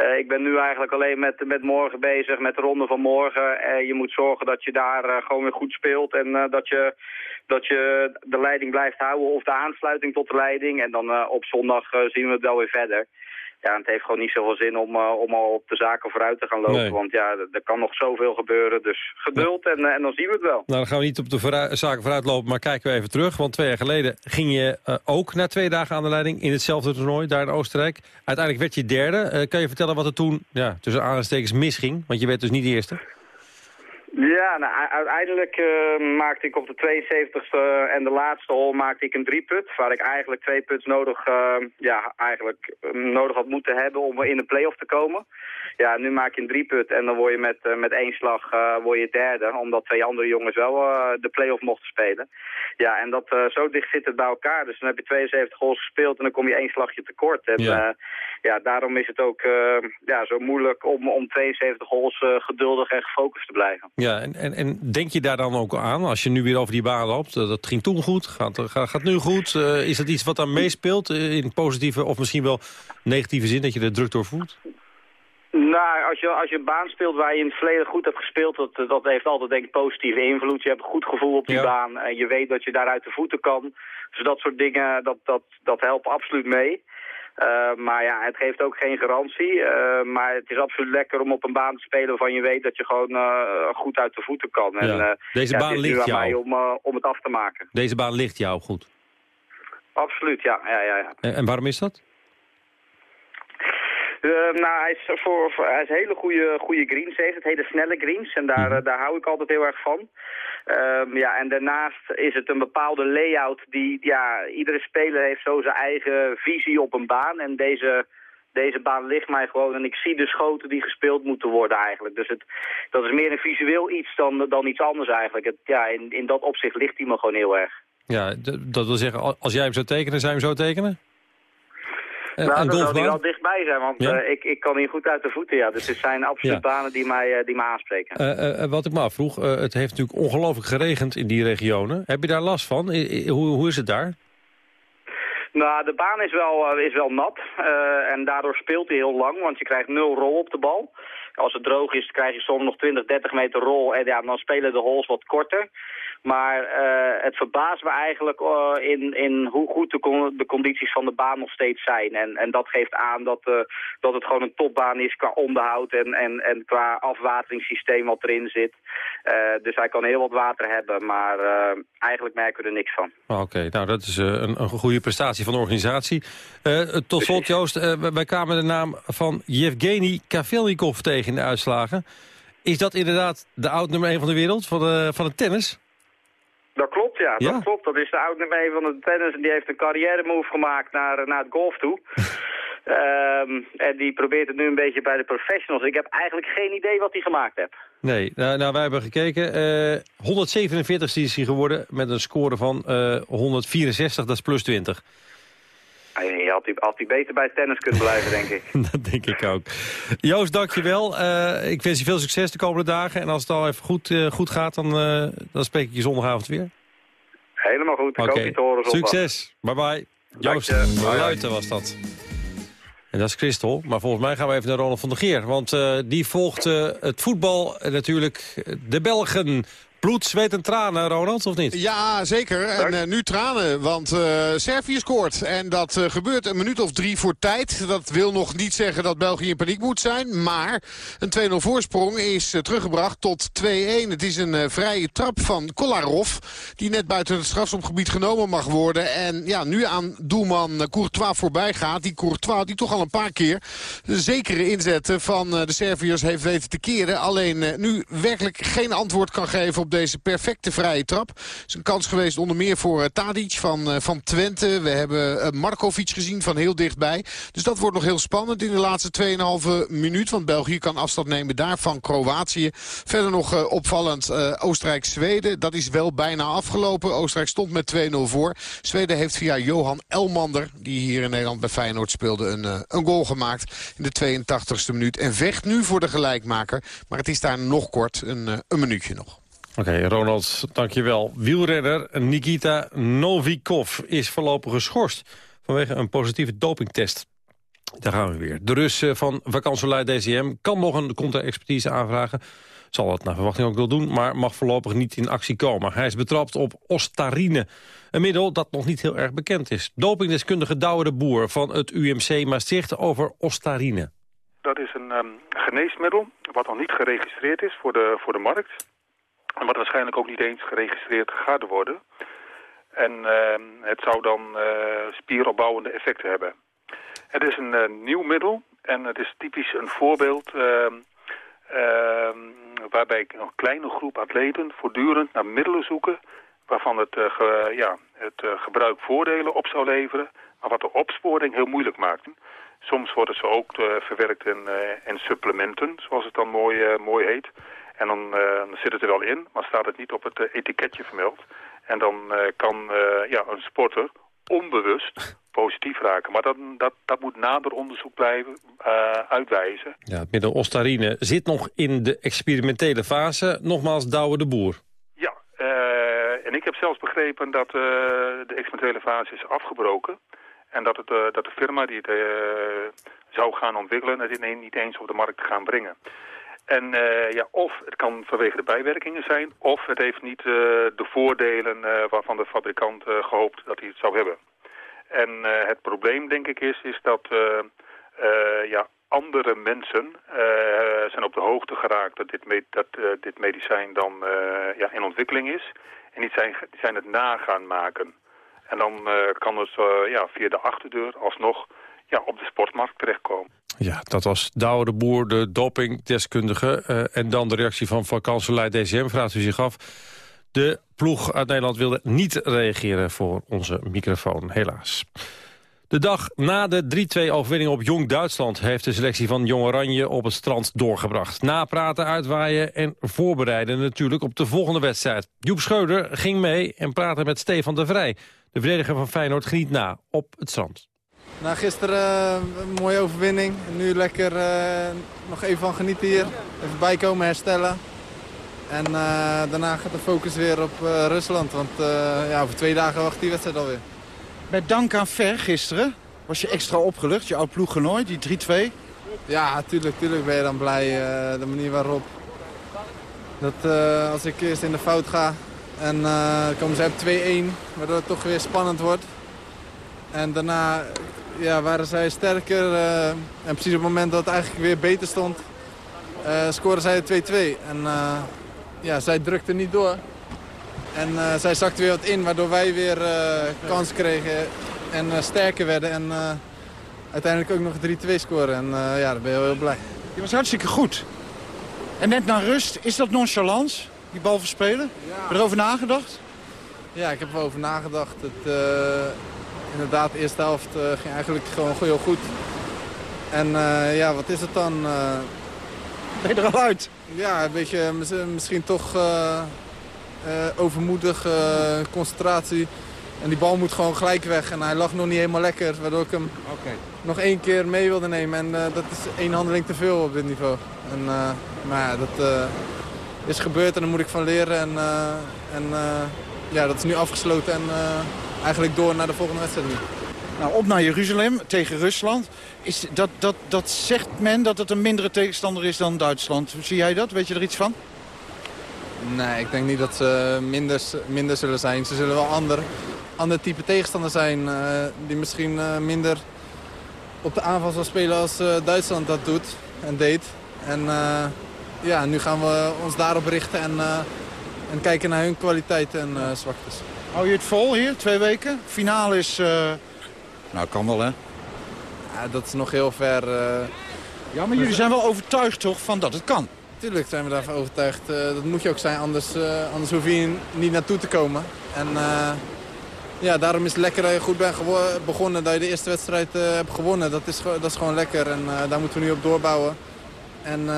Uh, ik ben nu eigenlijk alleen met, met morgen bezig, met de ronde van morgen. Uh, je moet zorgen dat je daar uh, gewoon weer goed speelt en dat, je, dat je de leiding blijft houden of de aansluiting tot de leiding. En dan op zondag zien we het wel weer verder ja, het heeft gewoon niet zoveel zin om, uh, om al op de zaken vooruit te gaan lopen. Want ja, er kan nog zoveel gebeuren. Dus geduld en, en dan zien we het wel. Nou, dan gaan we niet op de zaken vooruit lopen, maar kijken we even terug. Want twee jaar geleden ging je uh, ook na twee dagen aan de leiding in hetzelfde toernooi, daar in Oostenrijk. Uiteindelijk werd je derde. Kan je vertellen wat er toen, ja, tussen aanstekens misging? Want je werd dus niet de eerste. Ja, nou, uiteindelijk eh, maakte ik op de 72e en de laatste hole maakte ik een drieput. Waar ik eigenlijk twee puts nodig, eh, ja, eigenlijk, eh, nodig had moeten hebben om in de play-off te komen. Ja, nu maak je een drieput en dan word je met, met één slag word je derde. Omdat twee andere jongens wel de play-off mochten spelen. Ja, en dat, zo dicht zit het bij elkaar. Dus dan heb je 72 holes gespeeld en dan kom je één slagje tekort. En Ja. Ja, daarom is het ook eh, ja, zo moeilijk om, om 72 holes eh, geduldig en gefocust te blijven. Ja, en, en, en denk je daar dan ook aan als je nu weer over die baan loopt? Dat ging toen goed, gaat, gaat, gaat nu goed. Eh, is dat iets wat dan meespeelt in positieve of misschien wel negatieve zin... dat je er druk door voelt? Nou, als je, als je een baan speelt waar je in het verleden goed hebt gespeeld, dat, dat heeft altijd denk ik positieve invloed. Je hebt een goed gevoel op die Ja. baan en je weet dat je daaruit de voeten kan. Dus dat soort dingen, dat, dat, dat helpt absoluut mee. Eh, maar ja, het geeft ook geen garantie. Eh, maar het is absoluut lekker om op een baan te spelen waarvan je weet dat je gewoon eh, goed uit de voeten kan. En, Ja. Deze ja, baan het is nu ligt jou. mij om, om het af te maken. Deze baan ligt jou goed. Absoluut, ja. ja, ja, ja. En, en waarom is dat? Eh, nou, hij is, voor, voor- hij is hele goede, goede greens heeft, het hele snelle greens. En daar, eh, daar hou ik altijd heel erg van. Ehm, ja, en daarnaast is het een bepaalde layout die, ja, iedere speler heeft zo zijn eigen visie op een baan. En deze, deze baan ligt mij gewoon en ik zie de schoten die gespeeld moeten worden eigenlijk. Dus het, dat is meer een visueel iets dan, dan iets anders eigenlijk. Het, ja, in, in dat opzicht ligt hij me gewoon heel erg. Ja, dat wil zeggen, al- als jij hem zou tekenen, zou je hem zo tekenen? Nou, een hij golfbaan? wel dichtbij zijn, want Ja? eh, ik, ik kan hier goed uit de voeten. Ja. Dus het zijn absoluut Ja. banen die mij, eh, die mij aanspreken. Eh, wat ik me afvroeg, het heeft natuurlijk ongelooflijk geregend in die regionen. Heb je daar last van? I- hoe, hoe is het daar? Nou, de baan is wel, is wel nat en daardoor speelt hij heel lang, want je krijgt nul rol op de bal. Als het droog is, krijg je soms nog 20, 30 meter rol en ja, dan spelen de holes wat korter. Maar eh, het verbaast me eigenlijk eh, in, in hoe goed de, con- de condities van de baan nog steeds zijn. En, en dat geeft aan dat, eh, dat het gewoon een topbaan is qua onderhoud en, en, en qua afwateringssysteem wat erin zit. Dus hij kan heel wat water hebben, maar eigenlijk merken we er niks van. Oh, Oké, nou dat is een, een goede prestatie van de organisatie. Tot slot, Joost, wij- wij kwamen de naam van Yevgeny Kavelnikov tegen in de uitslagen. Is dat inderdaad de oud nummer 1 van de wereld, van, de, van het tennis? Dat klopt, ja. Ja. Dat klopt. Dat is de oud nummer 1 van de tennis en die heeft een carrière move gemaakt naar, naar het golf toe. Ehm, en die probeert het nu een beetje bij de professionals. Ik heb eigenlijk geen idee wat hij gemaakt heeft. Nee, nou, nou wij hebben gekeken. eh 147 is hij geworden met een score van eh 164, dat is plus 20. Hij had, had hij beter bij tennis kunnen blijven, denk ik. dat denk ik ook. Joost, dankjewel. Eh ik wens je veel succes de komende dagen. En als het al even goed, eh, goed gaat, dan, eh, dan spreek ik je zondagavond weer. Helemaal goed. Ik hoop je te horen zondag. succes. Bye bye. Joost je. Luiten was dat. En dat is Christel. Maar volgens mij gaan we even naar Ronald van der Geer. Want die volgt het voetbal natuurlijk de Belgen. Bloed, zweet en tranen, Ronald, of niet? Ja, zeker. En eh, nu tranen, want eh, Servië scoort. En dat eh, gebeurt een minuut of drie voor tijd. Dat wil nog niet zeggen dat België in paniek moet zijn. Maar een 2-0 voorsprong is teruggebracht tot 2-1. Het is een eh, vrije trap van Kolarov. Die net buiten het strafschopgebied genomen mag worden. En ja, nu aan doelman Courtois voorbij gaat. Die Courtois die toch al een paar keer de zekere inzetten van eh, de Serviërs heeft weten te keren. Alleen nu werkelijk geen antwoord kan geven op deze perfecte vrije trap. Het is een kans geweest onder meer voor eh, Tadic van, eh, van Twente. We hebben eh, Markovic gezien van heel dichtbij. Dus dat wordt nog heel spannend in de laatste 2,5 minuut. Want België kan afstand nemen daar van Kroatië. Verder nog opvallend Oostenrijk-Zweden. Dat is wel bijna afgelopen. Oostenrijk stond met 2-0 voor. Zweden heeft via Johan Elmander, die hier in Nederland bij Feyenoord speelde, een, een goal gemaakt in de 82e minuut. En vecht nu voor de gelijkmaker. Maar het is daar nog kort, een, een minuutje nog. Oké, Ronald, dankjewel. Wielrenner Nikita Novikov is voorlopig geschorst... vanwege een positieve dopingtest. Daar gaan we weer. De Rus eh, van Vakansolei DCM kan nog een contra-expertise aanvragen. Zal het naar verwachting ook wel doen, maar mag voorlopig niet in actie komen. Hij is betrapt op ostarine, een middel dat nog niet heel erg bekend is. Dopingdeskundige Douwe de Boer van het UMC Maastricht over ostarine. Dat is een ehm, geneesmiddel wat nog niet geregistreerd is voor de, voor de markt. Wat waarschijnlijk ook niet eens geregistreerd gaat worden. En ehm, het zou dan eh, spieropbouwende effecten hebben. Het is een eh, nieuw middel en het is typisch een voorbeeld ehm, ehm, waarbij een kleine groep atleten voortdurend naar middelen zoeken waarvan het, ja, het gebruik voordelen op zou leveren, maar wat de opsporing heel moeilijk maakt. Soms worden ze ook verwerkt in, in, supplementen, zoals het dan mooi, mooi heet. En dan, dan, zit het er wel in, maar staat het niet op het etiketje vermeld. En dan kan ja, een sporter onbewust positief raken. Maar dat, dat, dat moet nader onderzoek blijven uh, uitwijzen. Ja, het middel Ostarine zit nog in de experimentele fase. Nogmaals, Douwe de Boer. Ja, uh, en ik heb zelfs begrepen dat uh, de experimentele fase is afgebroken. En dat, het, dat de firma die het zou gaan ontwikkelen... het niet eens op de markt gaan brengen. En ja, of het kan vanwege de bijwerkingen zijn... of het heeft niet de voordelen waarvan de fabrikant gehoopt dat hij het zou hebben. En het probleem, denk ik, is, is dat ja, andere mensen zijn op de hoogte geraakt dat dit, dat, dit medicijn dan ja, in ontwikkeling is. En die zijn, die zijn het na gaan maken. En dan kan het ja, via de achterdeur alsnog ja, op de sportmarkt terechtkomen. Ja, dat was Douwe de Boer, de dopingdeskundige. en dan de reactie van vakantieleid DCM, vraagt u zich af. De ploeg uit Nederland wilde niet reageren voor onze microfoon, helaas. De dag na de 3-2-overwinning op Jong Duitsland... heeft de selectie van Jong Oranje op het strand doorgebracht. Napraten, uitwaaien en voorbereiden natuurlijk op de volgende wedstrijd. Joep Scheuder ging mee en praatte met Stefan de Vrij. De verdediger van Feyenoord geniet na op het strand. Na gisteren uh, een mooie overwinning. Nu lekker uh, nog even van genieten hier. Even bijkomen, herstellen. En uh, daarna gaat de focus weer op uh, Rusland. Want uh, ja, over twee dagen wacht die wedstrijd alweer. Met dank aan Ver gisteren was je extra opgelucht. Je oud ploeggenoot, die 3-2. Ja, tuurlijk, tuurlijk ben je dan blij. de manier waarop. Dat als ik eerst in de fout ga en komen ze op 2-1. Waardoor het toch weer spannend wordt. En daarna ja, waren zij sterker. en precies op het moment dat het eigenlijk weer beter stond... scoren zij 2-2. En ja, zij drukte niet door. En zij zakte weer wat in, waardoor wij weer kans kregen en sterker werden. En uiteindelijk ook nog 3-2 scoren. En ja, daar ben je heel, heel blij. Je was hartstikke goed. En net na rust, is dat nonchalance, die bal verspelen? Ja. Heb je erover nagedacht? Ja, ik heb erover nagedacht. Het, inderdaad, de eerste helft ging eigenlijk gewoon heel goed. En ja, wat is het dan? Ben je er al uit? Ja, een beetje misschien toch overmoedig, concentratie. En die bal moet gewoon gelijk weg. En hij lag nog niet helemaal lekker, waardoor ik hem okay. nog één keer mee wilde nemen. En dat is één handeling te veel op dit niveau. En, maar ja, dat is gebeurd en daar moet ik van leren. En, en ja, dat is nu afgesloten en eigenlijk door naar de volgende wedstrijd nu. Nou, op naar Jeruzalem tegen Rusland. Is dat, dat, dat zegt men dat het een mindere tegenstander is dan Duitsland. Zie jij dat? Weet je er iets van? Nee, ik denk niet dat ze minder, minder zullen zijn. Ze zullen wel ander, ander type tegenstander zijn. Uh, die misschien uh, minder op de aanval zal spelen als uh, Duitsland dat doet en deed. En ja, nu gaan we ons daarop richten en, en kijken naar hun kwaliteiten en zwaktes. Hou je het vol hier, twee weken? Finale is nou, kan wel, hè? Ja, dat is nog heel ver. Uh... Ja, maar jullie zijn wel overtuigd, toch, van dat het kan? Tuurlijk zijn we daarvan overtuigd. Uh, dat moet je ook zijn, anders, anders hoef je niet naartoe te komen. En ja, daarom is het lekker dat je goed bent begonnen, dat je de eerste wedstrijd hebt gewonnen. Dat is, dat is gewoon lekker en daar moeten we nu op doorbouwen. En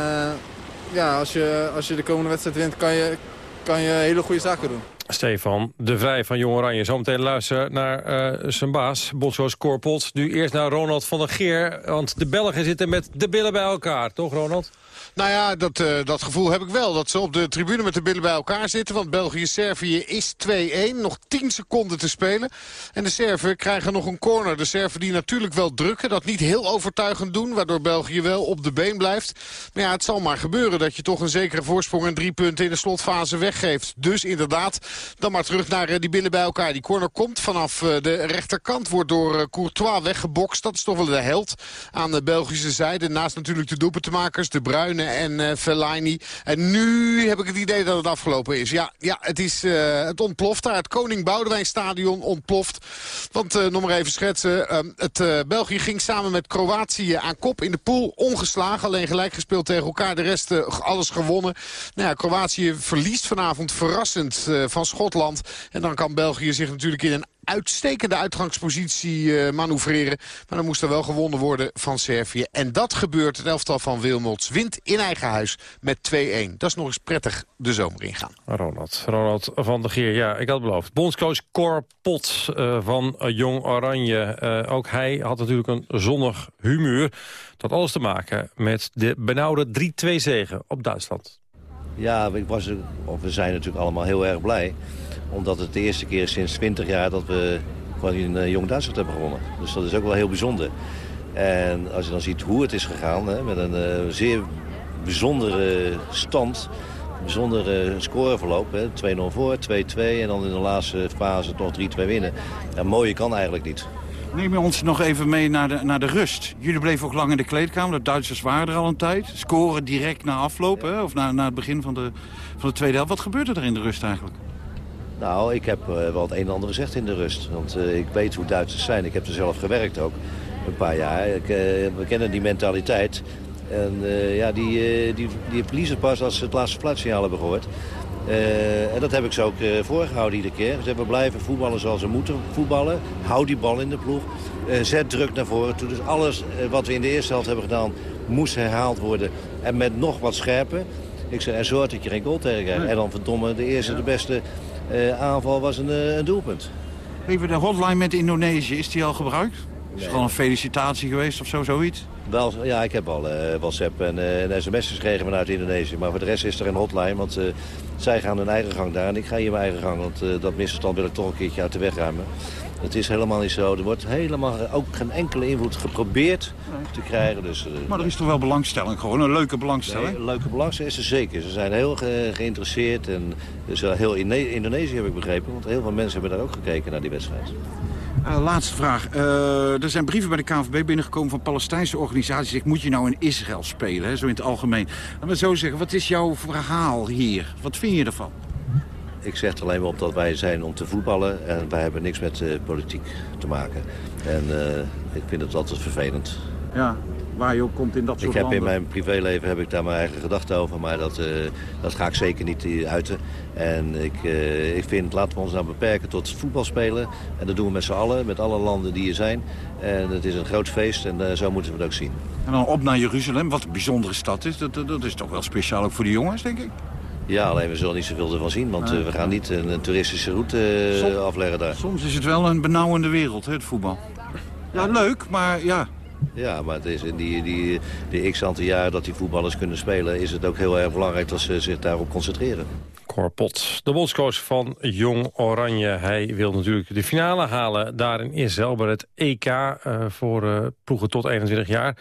ja, als je, als je de komende wedstrijd wint, kan je, kan je hele goede zaken doen. Stefan de Vrij van Jong Oranje. Zometeen luisteren naar uh, zijn baas, Bossoos Korpelt. Nu eerst naar Ronald van der Geer, want de Belgen zitten met de billen bij elkaar. Toch, Ronald? Nou ja, dat, uh, dat gevoel heb ik wel. Dat ze op de tribune met de billen bij elkaar zitten. Want België-Servië is 2-1. Nog 10 seconden te spelen. En de Serven krijgen nog een corner. De Serven die natuurlijk wel drukken. Dat niet heel overtuigend doen. Waardoor België wel op de been blijft. Maar ja, het zal maar gebeuren dat je toch een zekere voorsprong en drie punten in de slotfase weggeeft. Dus inderdaad, dan maar terug naar uh, die billen bij elkaar. Die corner komt vanaf uh, de rechterkant. Wordt door Courtois weggebokst. Dat is toch wel de held aan de Belgische zijde. Naast natuurlijk de doelpuntenmakers, de Bruin Bruyne en uh, Fellaini. En nu heb ik het idee dat het afgelopen is. Ja, ja het, is, uh, het ontploft daar. Het Koning Boudewijn stadion ontploft. Want uh, nog maar even schetsen. Ehm, het België ging samen met Kroatië aan kop in de pool. Ongeslagen, alleen gelijk gespeeld tegen elkaar. De rest alles gewonnen. Nou ja, Kroatië verliest vanavond verrassend van Schotland. En dan kan België zich natuurlijk in een uitstekende uitgangspositie uh, manoeuvreren. Maar dan moest er wel gewonnen worden van Servië. En dat gebeurt. Het elftal van Wilmots wint in eigen huis met 2-1. Dat is nog eens prettig de zomer ingaan. Ronald, Ronald van der Geer. Ja, ik had beloofd. Bondscoach Cor Pot uh, van Jong Oranje. Uh, ook hij had natuurlijk een zonnig humeur. Dat alles te maken met de benauwde 3-2 zegen op Duitsland. Ja, ik was, of we zijn natuurlijk allemaal heel erg blij omdat het de eerste keer is sinds 20 jaar dat we in uh, Jong Duitsland hebben gewonnen. Dus dat is ook wel heel bijzonder. En als je dan ziet hoe het is gegaan, hè, met een uh, zeer bijzondere stand, bijzondere scoreverloop. 2-0 voor, 2-2 en dan in de laatste fase nog 3-2 winnen. Ja, mooie kan eigenlijk niet. Neem je ons nog even mee naar de, naar de rust. Jullie bleven ook lang in de kleedkamer. De Duitsers waren er al een tijd. Scoren direct na afloop, of na, na het begin van de, van de tweede helft. Wat gebeurde er in de rust eigenlijk? Nou, ik heb uh, wel het een en ander gezegd in de rust. Want uh, ik weet hoe Duitsers zijn. Ik heb er zelf gewerkt ook. Een paar jaar. Ik, uh, we kennen die mentaliteit. En ja, die, die, die verliezen pas als ze het laatste fluitsignaal hebben gehoord. en dat heb ik ze ook voorgehouden iedere keer. Ze hebben blijven voetballen zoals ze moeten voetballen. Hou die bal in de ploeg. zet druk naar voren toe. Dus alles wat we in de eerste helft hebben gedaan moest herhaald worden. En met nog wat scherper. Ik zei, en zorg dat je geen goal tegen krijgt. En dan verdomme de eerste, de beste aanval was een, uh, een, doelpunt. Even de hotline met Indonesië, is die al gebruikt? Is het gewoon een felicitatie geweest of zo, zoiets? Wel, ja, ik heb al uh, WhatsApp en, en sms'jes gekregen vanuit Indonesië. Maar voor de rest is er een hotline, want zij gaan hun eigen gang daar. En ik ga hier mijn eigen gang, want dat misverstand wil ik toch een keertje uit de weg ruimen. Het is helemaal niet zo. Er wordt helemaal ook geen enkele invloed geprobeerd te krijgen. Dus, uh, maar er is toch wel belangstelling? Gewoon een leuke belangstelling? leuke belangstelling is er zeker. Ze zijn heel ge geïnteresseerd. En dus heel in Indonesië heb ik begrepen. Want heel veel mensen hebben daar ook gekeken naar die wedstrijd. Uh, laatste vraag. Uh, er zijn brieven bij de KNVB binnengekomen van Palestijnse organisaties. Ik moet je nou in Israël spelen, hè, zo in het algemeen. Laten we zo zeggen, wat is jouw verhaal hier? Wat vind je ervan? Ik zeg er alleen maar op dat wij zijn om te voetballen en wij hebben niks met uh, politiek te maken. En uh, ik vind het altijd vervelend. Ja, waar je ook komt in dat soort Ik heb landen. in mijn privéleven heb ik daar mijn eigen gedachten over, maar dat, uh, dat ga ik zeker niet uiten. En ik, ik vind, laten we ons nou beperken tot voetbalspelen. En dat doen we met z'n allen, met alle landen die er zijn. En het is een groot feest en zo moeten we het ook zien. En dan op naar Jeruzalem, wat een bijzondere stad is. Dat, dat is toch wel speciaal ook voor de jongens, denk ik? Ja, alleen we zullen niet zoveel ervan zien, want uh, we gaan niet een, een toeristische route uh, Som, afleggen daar. Soms is het wel een benauwende wereld, hè, het voetbal. Ja, leuk, maar ja. Ja, maar het is in die, die, die x-aantal jaren dat die voetballers kunnen spelen... is het ook heel erg belangrijk dat ze zich daarop concentreren. Corpot, de bondscoach van Jong Oranje. Hij wil natuurlijk de finale halen daar in Israël bij het EK uh, voor ploegen tot 21 jaar...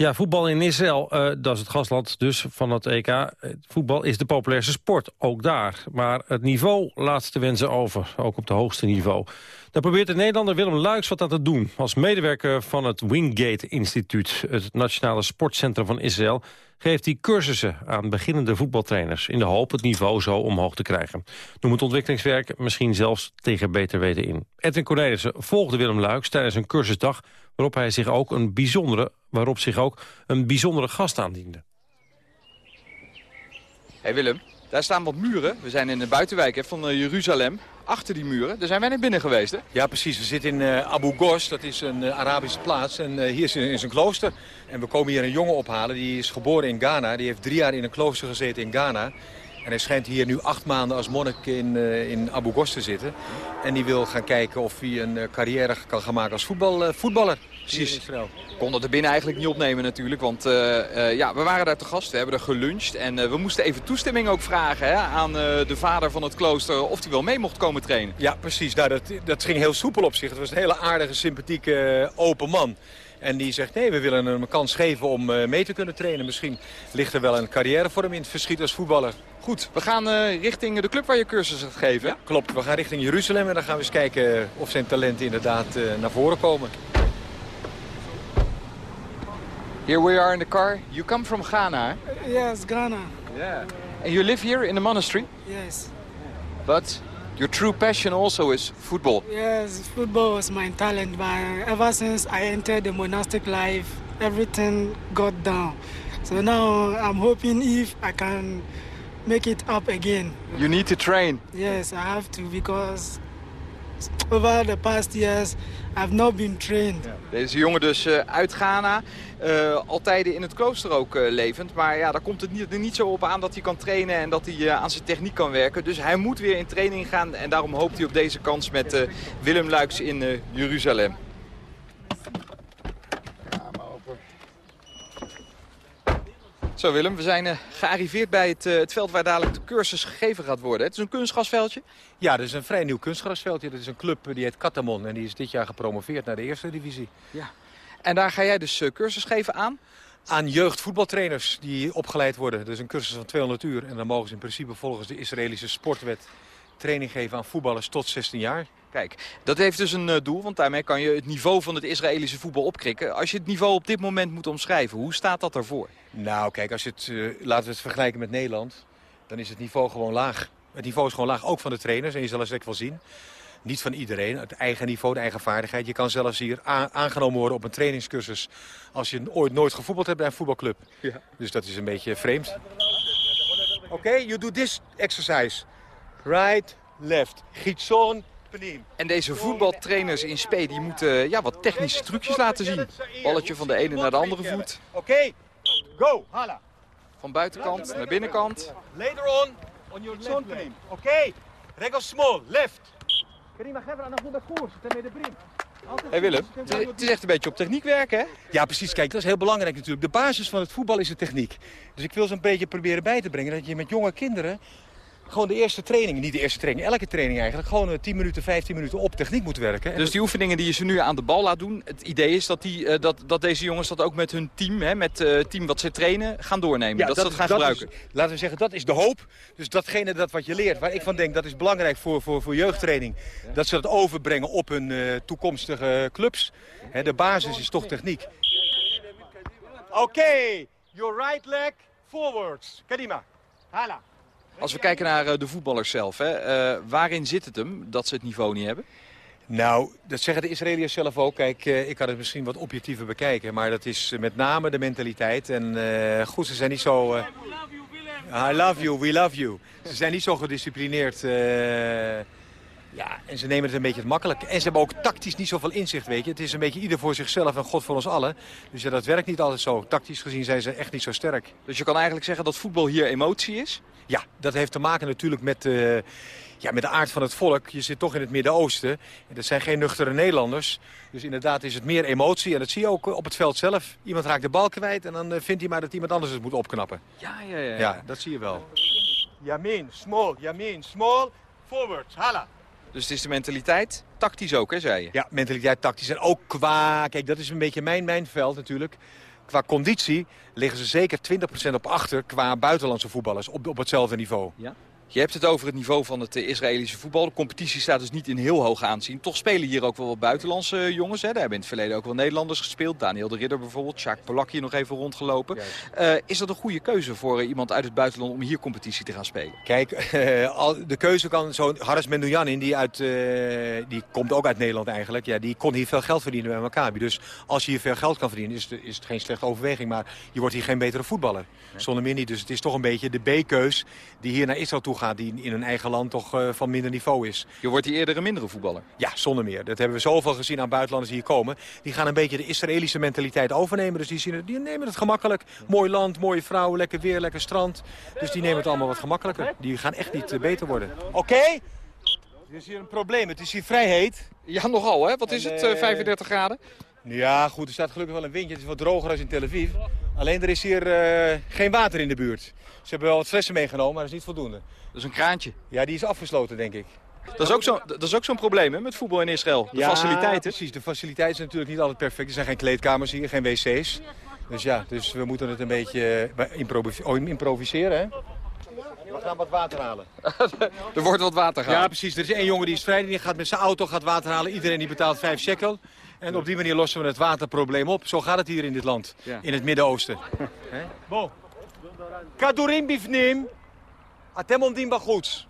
Ja, voetbal in Israël, uh, dat is het gastland dus van het EK. Voetbal is de populairste sport, ook daar. Maar het niveau laat te wensen over, ook op het hoogste niveau. Daar probeert de Nederlander Willem Luiks wat aan te doen. Als medewerker van het Wingate Instituut, het nationale sportcentrum van Israël... geeft hij cursussen aan beginnende voetbaltrainers... in de hoop het niveau zo omhoog te krijgen. Noem het ontwikkelingswerk misschien zelfs tegen beter weten in. Edwin Cornelissen volgde Willem Luiks tijdens een cursusdag... waarop hij zich ook een bijzondere, waarop zich ook een bijzondere gast aandiende. Hey Willem, daar staan wat muren. We zijn in de buitenwijk hè, van Jeruzalem. Achter die muren, daar zijn wij net binnen geweest, hè? Ja, precies. We zitten in uh, Abu Ghos, dat is een uh, Arabische plaats. En uh, hier is een, is een klooster. En we komen hier een jongen ophalen, die is geboren in Ghana. Die heeft drie jaar in een klooster gezeten in Ghana. En hij schijnt hier nu acht maanden als monnik in, in Abu Ghos te zitten. En die wil gaan kijken of hij een carrière kan gaan maken als voetbal, voetballer. Precies. Ik kon dat er binnen eigenlijk niet opnemen natuurlijk. Want uh, uh, ja, we waren daar te gast, we hebben er geluncht. En uh, we moesten even toestemming ook vragen hè, aan de vader van het klooster... of hij wel mee mocht komen trainen. Ja, precies. Nou, dat, dat ging heel soepel op zich. Het was een hele aardige, sympathieke, open man. En die zegt, nee, we willen hem een kans geven om mee te kunnen trainen. Misschien ligt er wel een carrière voor hem in het verschiet als voetballer. Goed, we gaan uh, richting de club waar je cursus gaat geven. Ja, klopt. We gaan richting Jeruzalem en dan gaan we eens kijken of zijn talenten inderdaad uh, naar voren komen. Here we are in the car. You come from Ghana. Yes, Ghana. Yeah. And you live here in the monastery? Yes. But your true passion also is football. Yes, football was my talent, but ever since I entered the monastic life, everything got down. So now I'm hoping if I can make it up again. You need to train. Yes, I have to because over the past years I've not been trained. Deze jongen dus eh, uit Ghana, eh altijd in het klooster ook eh, levend. Maar ja, daar komt het niet, er niet zo op aan dat hij kan trainen en dat hij aan zijn techniek kan werken. Dus hij moet weer in training gaan en daarom hoopt hij op deze kans met Willem Luiks in Jeruzalem. Zo Willem, we zijn eh, gearriveerd bij het, eh, het veld waar dadelijk de cursus gegeven gaat worden. Het is een kunstgrasveldje. Ja, dat is een vrij nieuw kunstgrasveldje. Dat is een club eh, die heet Katamon en die is dit jaar gepromoveerd naar de eerste divisie. Ja. En daar ga jij dus cursus geven aan? Aan jeugdvoetbaltrainers die opgeleid worden. Dat is een cursus van 200 uur en dan mogen ze in principe volgens de Israëlische sportwet training geven aan voetballers tot 16 jaar. Kijk, dat heeft dus een eh, doel, want daarmee kan je het niveau van het Israëlische voetbal opkrikken. Als je het niveau op dit moment moet omschrijven, hoe staat dat ervoor? Nou, kijk, als je het, eh, laten we het vergelijken met Nederland, dan is het niveau gewoon laag. Het niveau is gewoon laag, ook van de trainers, en je zal het zeker wel zien. Niet van iedereen, het eigen niveau, de eigen vaardigheid. Je kan zelfs hier aangenomen worden op een trainingscursus als je ooit nooit gevoetbald hebt bij een voetbalclub. Ja. Dus dat is een beetje vreemd. Oké, you do this exercise. Right, left. Gietson, panim. En deze voetbaltrainers in Spee die moeten ja, wat technische trucjes laten zien. Balletje van de ene naar de andere voet. Oké, go, hala. Van buitenkant naar binnenkant. Later on, on your left leg. Oké, regel small, left. Karima, geef aan de koers, met de prim. Hé Willem, het is, het is echt een beetje op techniek werken hè? Ja, precies. Kijk, dat is heel belangrijk natuurlijk. De basis van het voetbal is de techniek. Dus ik wil ze een beetje proberen bij te brengen dat je met jonge kinderen gewoon de eerste training, niet de eerste training, elke training eigenlijk, gewoon eh, 10 minuten, 15 minuten op techniek moet werken. En Dus die oefeningen die je ze nu aan de bal laat doen, het idee is dat, die, eh, dat, dat deze jongens dat ook met hun team, hè, met het team wat ze trainen, gaan doornemen. dat, ze dat gaan gebruiken. Is, laten we zeggen, dat is de hoop. Dus datgene dat wat je leert, waar ik van denk, dat is belangrijk voor, voor, voor jeugdtraining. Dat ze dat overbrengen op hun eh, toekomstige clubs. Hè, de basis is toch techniek. Oké, your right leg forwards. Kadima, hala. Als we kijken naar eh, de voetballers zelf, hè, eh, waarin zit het hem dat ze het niveau niet hebben? Nou, dat zeggen de Israëliërs zelf ook. Kijk, eh, ik kan het misschien wat objectiever bekijken. Maar dat is met name de mentaliteit. En goed, ze zijn niet zo... I love you, we love you. Ze zijn niet zo gedisciplineerd. eh, ja, en ze nemen het een beetje makkelijk. En ze hebben ook tactisch niet zoveel inzicht, weet je. Het is een beetje ieder voor zichzelf en God voor ons allen. Dus ja, dat werkt niet altijd zo. Tactisch gezien zijn ze echt niet zo sterk. Dus je kan eigenlijk zeggen dat voetbal hier emotie is? Ja, dat heeft te maken natuurlijk met, eh, ja, met de aard van het volk. Je zit toch in het Midden-Oosten. En Dat zijn geen nuchtere Nederlanders. Dus inderdaad is het meer emotie. En dat zie je ook op het veld zelf. Iemand raakt de bal kwijt en dan eh, vindt hij maar dat iemand anders het moet opknappen. Ja, ja, ja. Ja, dat zie je wel. Yamin, small, Yamin, small, forwards, hala. Dus het is de mentaliteit, tactisch ook, hè, zei je? Ja, mentaliteit, tactisch. En ook qua, kijk, dat is een beetje mijn, mijn veld natuurlijk. Qua conditie liggen ze zeker 20% op achter qua buitenlandse voetballers op, op hetzelfde niveau. Ja. Je hebt het over het niveau van het eh, Israëlische voetbal. De competitie staat dus niet in heel hoog aanzien. Toch spelen hier ook wel wat buitenlandse eh, jongens. Hè. Daar hebben in het verleden ook wel Nederlanders gespeeld. Daniel de Ridder bijvoorbeeld. Sjaak Polak hier nog even rondgelopen. Eh, is dat een goede keuze voor iemand uit het buitenland om hier competitie te gaan spelen? Kijk, al- de keuze kan zo'n Haris Mendoujanin, die, uit, die komt ook uit Nederland eigenlijk. Ja, die kon hier veel geld verdienen bij Maccabi. Dus als je hier veel geld kan verdienen, is het, is het geen slechte overweging. Maar je wordt hier geen betere voetballer. Zonder meer niet. Dus het is toch een beetje de B-keus die hier naar Israël toe gaat. Die in een eigen land toch eh, van minder niveau is. Je wordt hier eerder een mindere voetballer. Ja, zonder meer. Dat hebben we zoveel gezien aan buitenlanders die hier komen. Die gaan een beetje de Israëlische mentaliteit overnemen. Dus die, zien het, die nemen het gemakkelijk. Mooi land, mooie vrouw, lekker weer, lekker strand. Dus die nemen het allemaal wat gemakkelijker. Die gaan echt niet eh, beter worden. Oké? Er is hier een probleem. Het is hier vrij heet. Ja, nogal hè? Wat is En, het, eh, eh, 35 graden? Ja, goed. Er staat gelukkig wel een windje. Het is wat droger dan in Tel Aviv. Alleen er is hier eh, geen water in de buurt. Ze hebben wel wat flessen meegenomen, maar dat is niet voldoende. Dat is een kraantje. Ja, die is afgesloten, denk ik. Dat is ook zo- dat is ook zo'n probleem hè, met voetbal in Israël. De Ja, faciliteiten. precies. De faciliteiten zijn natuurlijk niet altijd perfect. Er zijn geen kleedkamers hier, geen wc's. Dus ja, dus we moeten het een beetje eh, oh, improviseren, hè? We gaan wat water halen. Er wordt wat water gehaald. Ja, precies. Er is één jongen die is vrij. Die gaat met zijn auto gaat water halen. Iedereen die betaalt 5 shekel. En op die manier lossen we het waterprobleem op. Zo gaat het hier in dit land, in het Midden-Oosten. Bo. Kadurim bifnim. Atemon dimba goed.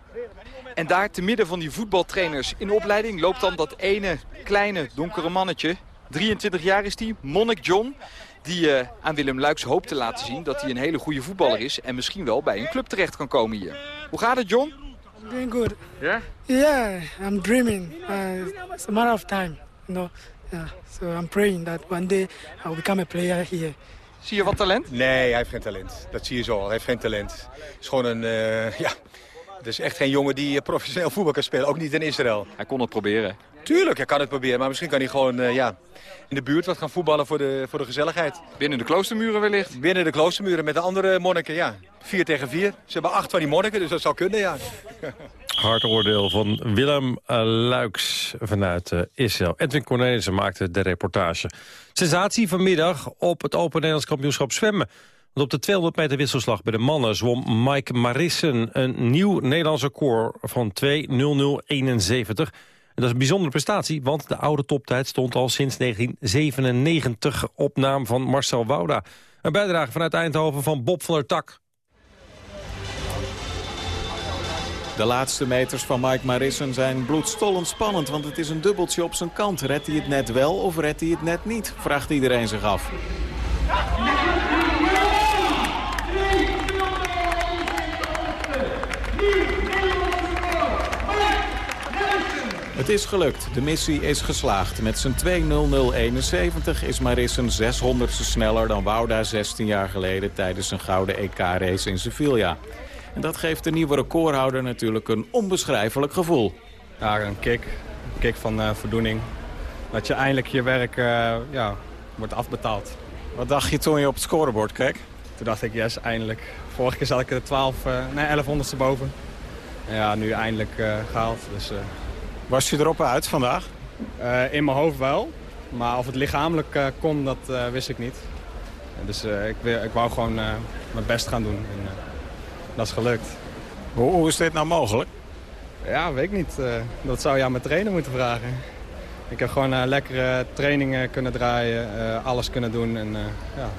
En daar, te midden van die voetbaltrainers in opleiding... loopt dan dat ene kleine donkere mannetje. 23 jaar is die, Monnik John. Die uh, aan Willem Luiks hoopt te laten zien dat hij een hele goede voetballer is... en misschien wel bij een club terecht kan komen hier. Hoe gaat het, John? I'm doing good. Ja? Yeah, I'm dreaming. Uh, it's a matter of time, you know. Yeah, so I'm praying that one day I'll become a player here. Zie je wat talent? Nee, hij heeft geen talent. Dat zie je zo al. Hij heeft geen talent. Het is gewoon een, uh, ja... Het is echt geen jongen die eh, professioneel voetbal kan spelen. Ook niet in Israël. Hij kon het proberen. Tuurlijk, hij kan het proberen. Maar misschien kan hij gewoon uh, ja, in de buurt wat gaan voetballen voor de, voor de gezelligheid. Binnen de kloostermuren wellicht? Binnen de kloostermuren met de andere monniken, ja. Vier tegen vier. Ze hebben acht van die monniken, dus dat zou kunnen, ja. Hard oordeel van Willem Luiks vanuit uh, Israël. Edwin Cornelissen maakte de reportage. Sensatie vanmiddag op het Open Nederlands Kampioenschap Zwemmen. Want op de 200 meter wisselslag bij de mannen zwom Mike Marissen... een nieuw Nederlands record van 2.00.71. En dat is een bijzondere prestatie, want de oude toptijd stond al sinds 1997 op naam van Marcel Wouda. Een bijdrage vanuit Eindhoven van Bob van der Tak. De laatste meters van Mike Marissen zijn bloedstollend spannend... want het is een dubbeltje op zijn kant. Redt hij het net wel of redt hij het net niet? Vraagt iedereen zich af. Het is gelukt. De missie is geslaagd. Met zijn 2.00.71 is Marissen 600ste sneller dan Wouda 16 jaar geleden... tijdens een gouden EK-race in Sevilla. En dat geeft de nieuwe recordhouder natuurlijk een onbeschrijfelijk gevoel. Ja, een kick. Een kick van uh, voldoening. Dat je eindelijk je werk uh, ja, wordt afbetaald. Wat dacht je toen je op het scorebord keek? Toen dacht ik, yes, eindelijk. Vorige keer zat ik er 12, uh, nee, 1100ste boven. En ja, nu eindelijk gehaald. Dus, Was je erop uit vandaag? in mijn hoofd wel. Maar of het lichamelijk kon, dat wist ik niet. Dus ik, ik wou gewoon mijn best gaan doen. En, dat is gelukt. Hoe, hoe, is dit nou mogelijk? Ja, weet ik niet. Uh, dat zou je aan mijn trainer moeten vragen. Ik heb gewoon uh, lekkere trainingen kunnen draaien, uh, alles kunnen doen. En ja,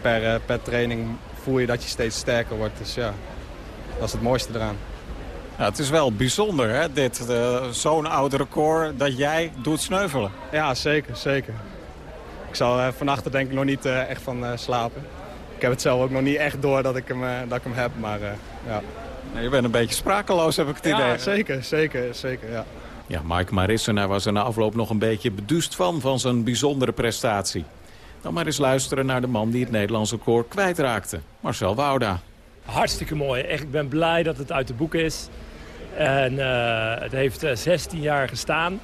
per, per training voel je dat je steeds sterker wordt. Dus ja, dat is het mooiste eraan. Ja, het is wel bijzonder, hè, dit. Zo'n oud record dat jij doet sneuvelen. Ja, zeker, zeker. Ik zal vannacht denk ik nog niet echt van slapen heb het zelf ook nog niet echt door dat ik hem, uh, dat ik hem heb. Maar uh, ja. je bent een beetje sprakeloos, heb ik het idee. Ja, zeker, zeker, zeker, ja. Ja, Mike Marissen was er na afloop nog een beetje beduust van, van zijn bijzondere prestatie. Dan maar eens luisteren naar de man die het Nederlandse koor kwijtraakte. Marcel Wouda. Hartstikke mooi. Echt, ik ben blij dat het uit de boek is. En uh, het heeft 16 jaar gestaan.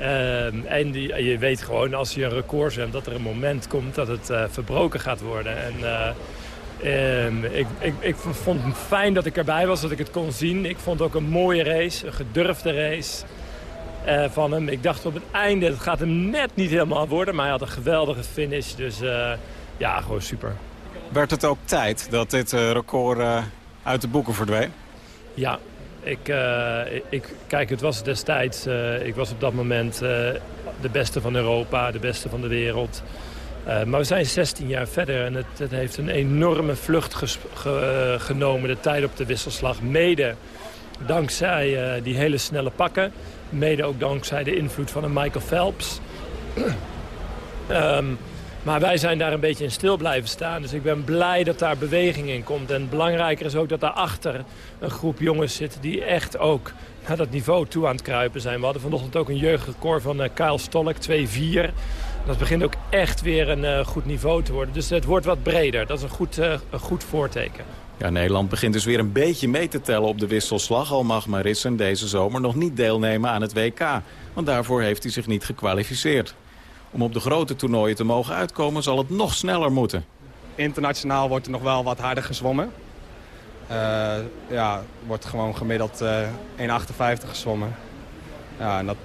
Um, en die, je weet gewoon als je een record zwemt dat er een moment komt dat het uh, verbroken gaat worden. En uh, um, ik, ik, ik, vond het fijn dat ik erbij was, dat ik het kon zien. Ik vond ook een mooie race, een gedurfde race uh, van hem. Ik dacht op het einde, het gaat hem net niet helemaal worden, maar hij had een geweldige finish. Dus ja, gewoon super. Werd het ook tijd dat dit record uit de boeken verdween? Ja, ik, uh, ik, kijk, het was destijds, uh, ik was op dat moment uh, de beste van Europa, de beste van de wereld. maar we zijn 16 jaar verder en het, het heeft een enorme vlucht ge genomen, de tijd op de wisselslag. Mede dankzij die hele snelle pakken, mede ook dankzij de invloed van een Michael Phelps. um, Maar wij zijn daar een beetje in stil blijven staan. Dus ik ben blij dat daar beweging in komt. En belangrijker is ook dat daarachter een groep jongens zit... die echt ook naar dat niveau toe aan het kruipen zijn. We hadden vanochtend ook een jeugdrecord van uh, Kyle Stolk, 2-4. Dat begint ook echt weer een uh, goed niveau te worden. Dus het wordt wat breder. Dat is een goed, uh, een goed voorteken. Ja, Nederland begint dus weer een beetje mee te tellen op de wisselslag. Al mag Marissen deze zomer nog niet deelnemen aan het WK. Want daarvoor heeft hij zich niet gekwalificeerd. Om op de grote toernooien te mogen uitkomen zal het nog sneller moeten. Internationaal wordt er nog wel wat harder gezwommen. Uh, ja, wordt gewoon gemiddeld uh, 1,58 gezwommen. Ja, en dat,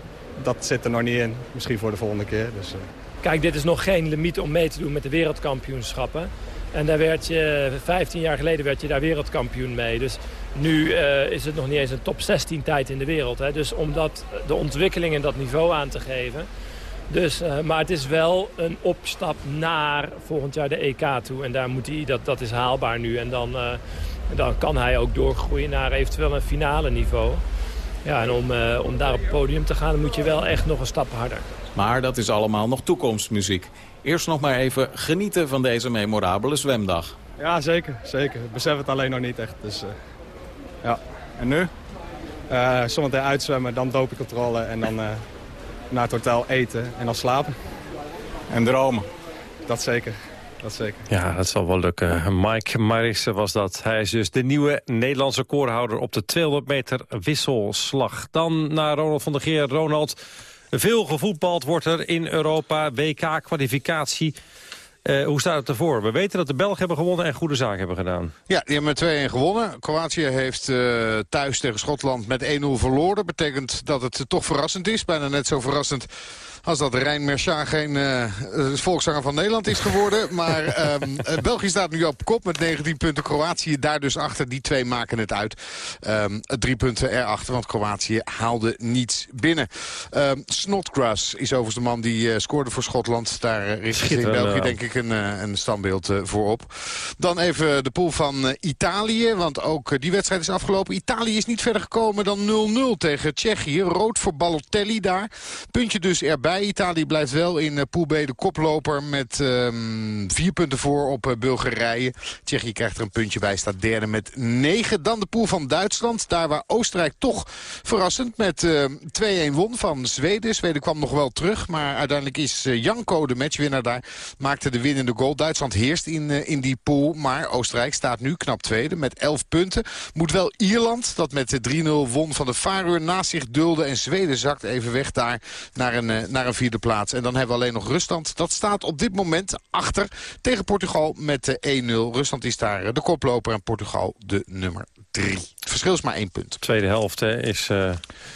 dat zit er nog niet in. Misschien voor de volgende keer. Dus, uh. Kijk, dit is nog geen limiet om mee te doen met de wereldkampioenschappen. En daar werd je, 15 jaar geleden werd je daar wereldkampioen mee. Dus nu uh, is het nog niet eens een top 16 tijd in de wereld. Hè. Dus om dat, de ontwikkeling en dat niveau aan te geven Dus, uh, maar het is wel een opstap naar volgend jaar de EK toe. En daar moet hij, dat, dat is haalbaar nu. En dan, uh, dan kan hij ook doorgroeien naar eventueel een finale niveau. Ja, en om, uh, om daar op het podium te gaan, moet je wel echt nog een stap harder. Maar dat is allemaal nog toekomstmuziek. Eerst nog maar even genieten van deze memorabele zwemdag. Ja, zeker. zeker. Ik besef het alleen nog niet echt. Dus, uh, ja. En nu? Uh, zometeen uitzwemmen, dan dopingcontrole en dan uh, naar het hotel eten en dan slapen. En dromen? Dat zeker. Dat zeker. Ja, dat zal wel lukken. Mike Marisse was dat. Hij is dus de nieuwe Nederlandse koorhouder op de 200 meter wisselslag. Dan naar Ronald van der Geer. Ronald, veel gevoetbald wordt er in Europa. WK-kwalificatie. Uh, hoe staat het ervoor? We weten dat de Belgen hebben gewonnen en goede zaken hebben gedaan. Ja, die hebben met 2-1 gewonnen. Kroatië heeft uh, thuis tegen Schotland met 1-0 verloren. Betekent dat het toch verrassend is. Bijna net zo verrassend als dat Rijn Merchan geen uh, volkszanger van Nederland is geworden. Maar um, België staat nu op kop met 19 punten. Kroatië daar dus achter. Die twee maken het uit. Um, drie punten erachter, want Kroatië haalde niets binnen. Um, Snodgrass is overigens de man die uh, scoorde voor Schotland. Daar richt in België denk ik een, een standbeeld voor op. Dan even de pool van Italië. Want ook die wedstrijd is afgelopen. Italië is niet verder gekomen dan 0-0 tegen Tsjechië. Rood voor Balotelli daar. Puntje dus erbij. Italië blijft wel in uh, Pool B de koploper met um, vier punten voor op uh, Bulgarije. Tsjechië krijgt er een puntje bij, staat derde met negen. Dan de pool van Duitsland, daar waar Oostenrijk toch verrassend met uh, 2-1 won van Zweden. Zweden kwam nog wel terug, maar uiteindelijk is Janko de matchwinnaar daar. Maakte de winnende goal. Duitsland heerst in, in die pool, maar Oostenrijk staat nu knap tweede met 11 punten. Moet wel Ierland, dat met 3-0 won van de Faroe naast zich dulde. En Zweden zakt even weg daar naar een, naar een vierde plaats. En dan hebben we alleen nog Rusland. Dat staat op dit moment achter tegen Portugal met 1-0. Rusland is daar de koploper en Portugal de nummer 3. Verschil is maar één punt. De tweede helft hè, is... Uh...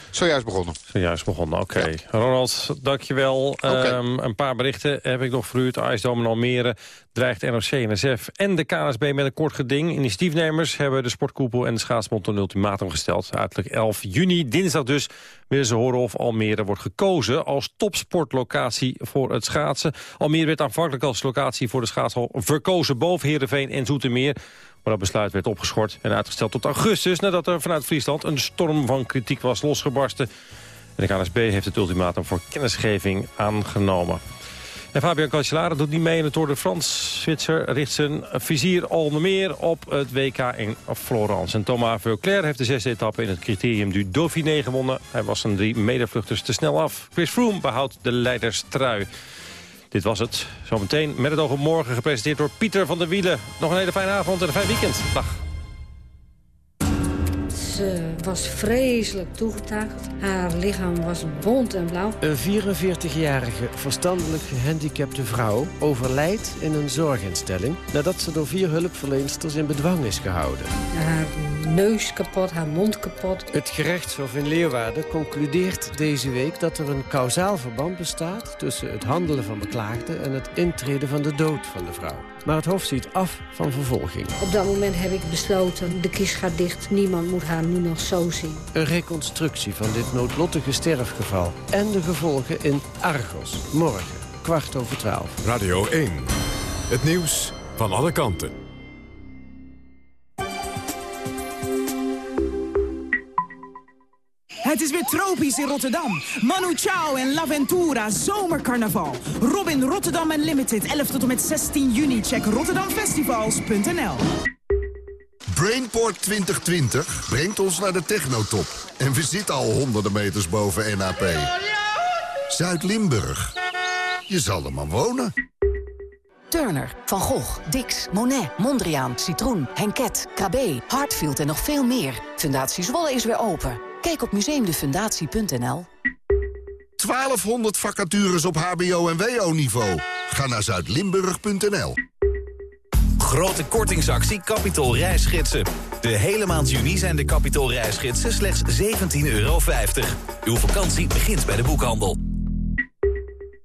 Zojuist begonnen. Zojuist begonnen, oké. Okay. Ja. Ronald, dankjewel. Okay. Um, een paar berichten heb ik nog voor u. Het IJsdom in Almere dreigt NOC, NSF en de KNSB met een kort geding. Initiatiefnemers hebben de sportkoepel en de schaatsbond een ultimatum gesteld. Uiterlijk 11 juni, dinsdag dus, willen ze horen of Almere wordt gekozen als topsportlocatie voor het schaatsen. Almere werd aanvankelijk als locatie voor de schaatshal verkozen boven Heerenveen en Zoetermeer. Maar dat besluit werd opgeschort en uitgesteld tot augustus... nadat er vanuit Friesland een storm van kritiek was losgebarsten. En de KNSB heeft het ultimatum voor kennisgeving aangenomen. En Fabian Cancellara doet niet mee in het Tour de France. Zwitser richt zijn vizier meer op het WK in Florence. En Thomas Veuclair heeft de zesde etappe in het criterium du Dauphiné gewonnen. Hij was zijn drie medevluchters te snel af. Chris Froome behoudt de leiderstrui. Dit was het. Zometeen met het oog op morgen gepresenteerd door Pieter van der Wielen. Nog een hele fijne avond en een fijn weekend. Dag. Ze was vreselijk toegetakeld. Haar lichaam was bont en blauw. Een 44-jarige verstandelijk gehandicapte vrouw overlijdt in een zorginstelling... nadat ze door vier hulpverlensters in bedwang is gehouden. Haar neus kapot, haar mond kapot. Het gerechtshof in Leeuwarden concludeert deze week dat er een kausaal verband bestaat... tussen het handelen van beklaagde en het intreden van de dood van de vrouw. Maar het Hof ziet af van vervolging. Op dat moment heb ik besloten, de kist gaat dicht. Niemand moet haar nu nog zo zien. Een reconstructie van dit noodlottige sterfgeval. En de gevolgen in Argos. Morgen, kwart over twaalf. Radio 1. Het nieuws van alle kanten. Het is weer tropisch in Rotterdam. Manu Chao en L'Aventura Zomercarnaval. Robin Rotterdam Unlimited 11 tot en met 16 juni. Check rotterdamfestivals.nl Brainport 2020 brengt ons naar de technotop. En we zitten al honderden meters boven NAP. Zuid-Limburg. Je zal er maar wonen. Turner, Van Gogh, Dix, Monet, Mondriaan, Citroen, Henket, KB, Hartfield en nog veel meer. Fundatie Zwolle is weer open. Kijk op museumdefundatie.nl. 1200 vacatures op hbo- en wo-niveau. Ga naar zuidlimburg.nl. Grote kortingsactie Capitol reisgidsen. De hele maand juni zijn de Capitol reisgidsen slechts 17,50 euro. Uw vakantie begint bij de boekhandel.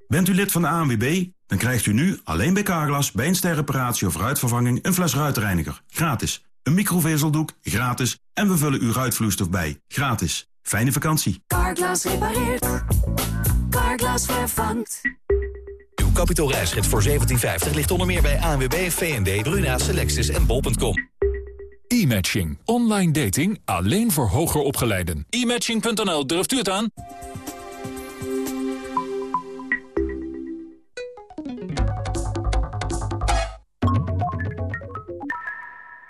Bent u lid van de ANWB? Dan krijgt u nu alleen bij Carglass bij een sterreparatie of ruitvervanging een fles ruitreiniger. Gratis. Een microvezeldoek, gratis. En we vullen uw ruitvloeistof bij, gratis. Fijne vakantie. Carglass repareert. Carglass Carglass vervangt. Uw kapitoolreisgids voor 1750 ligt onder meer bij ANWB, VND, Bruna, Selectis en Bol.com. E-matching. Online dating alleen voor hoger opgeleiden. E-matching.nl, durft u het aan?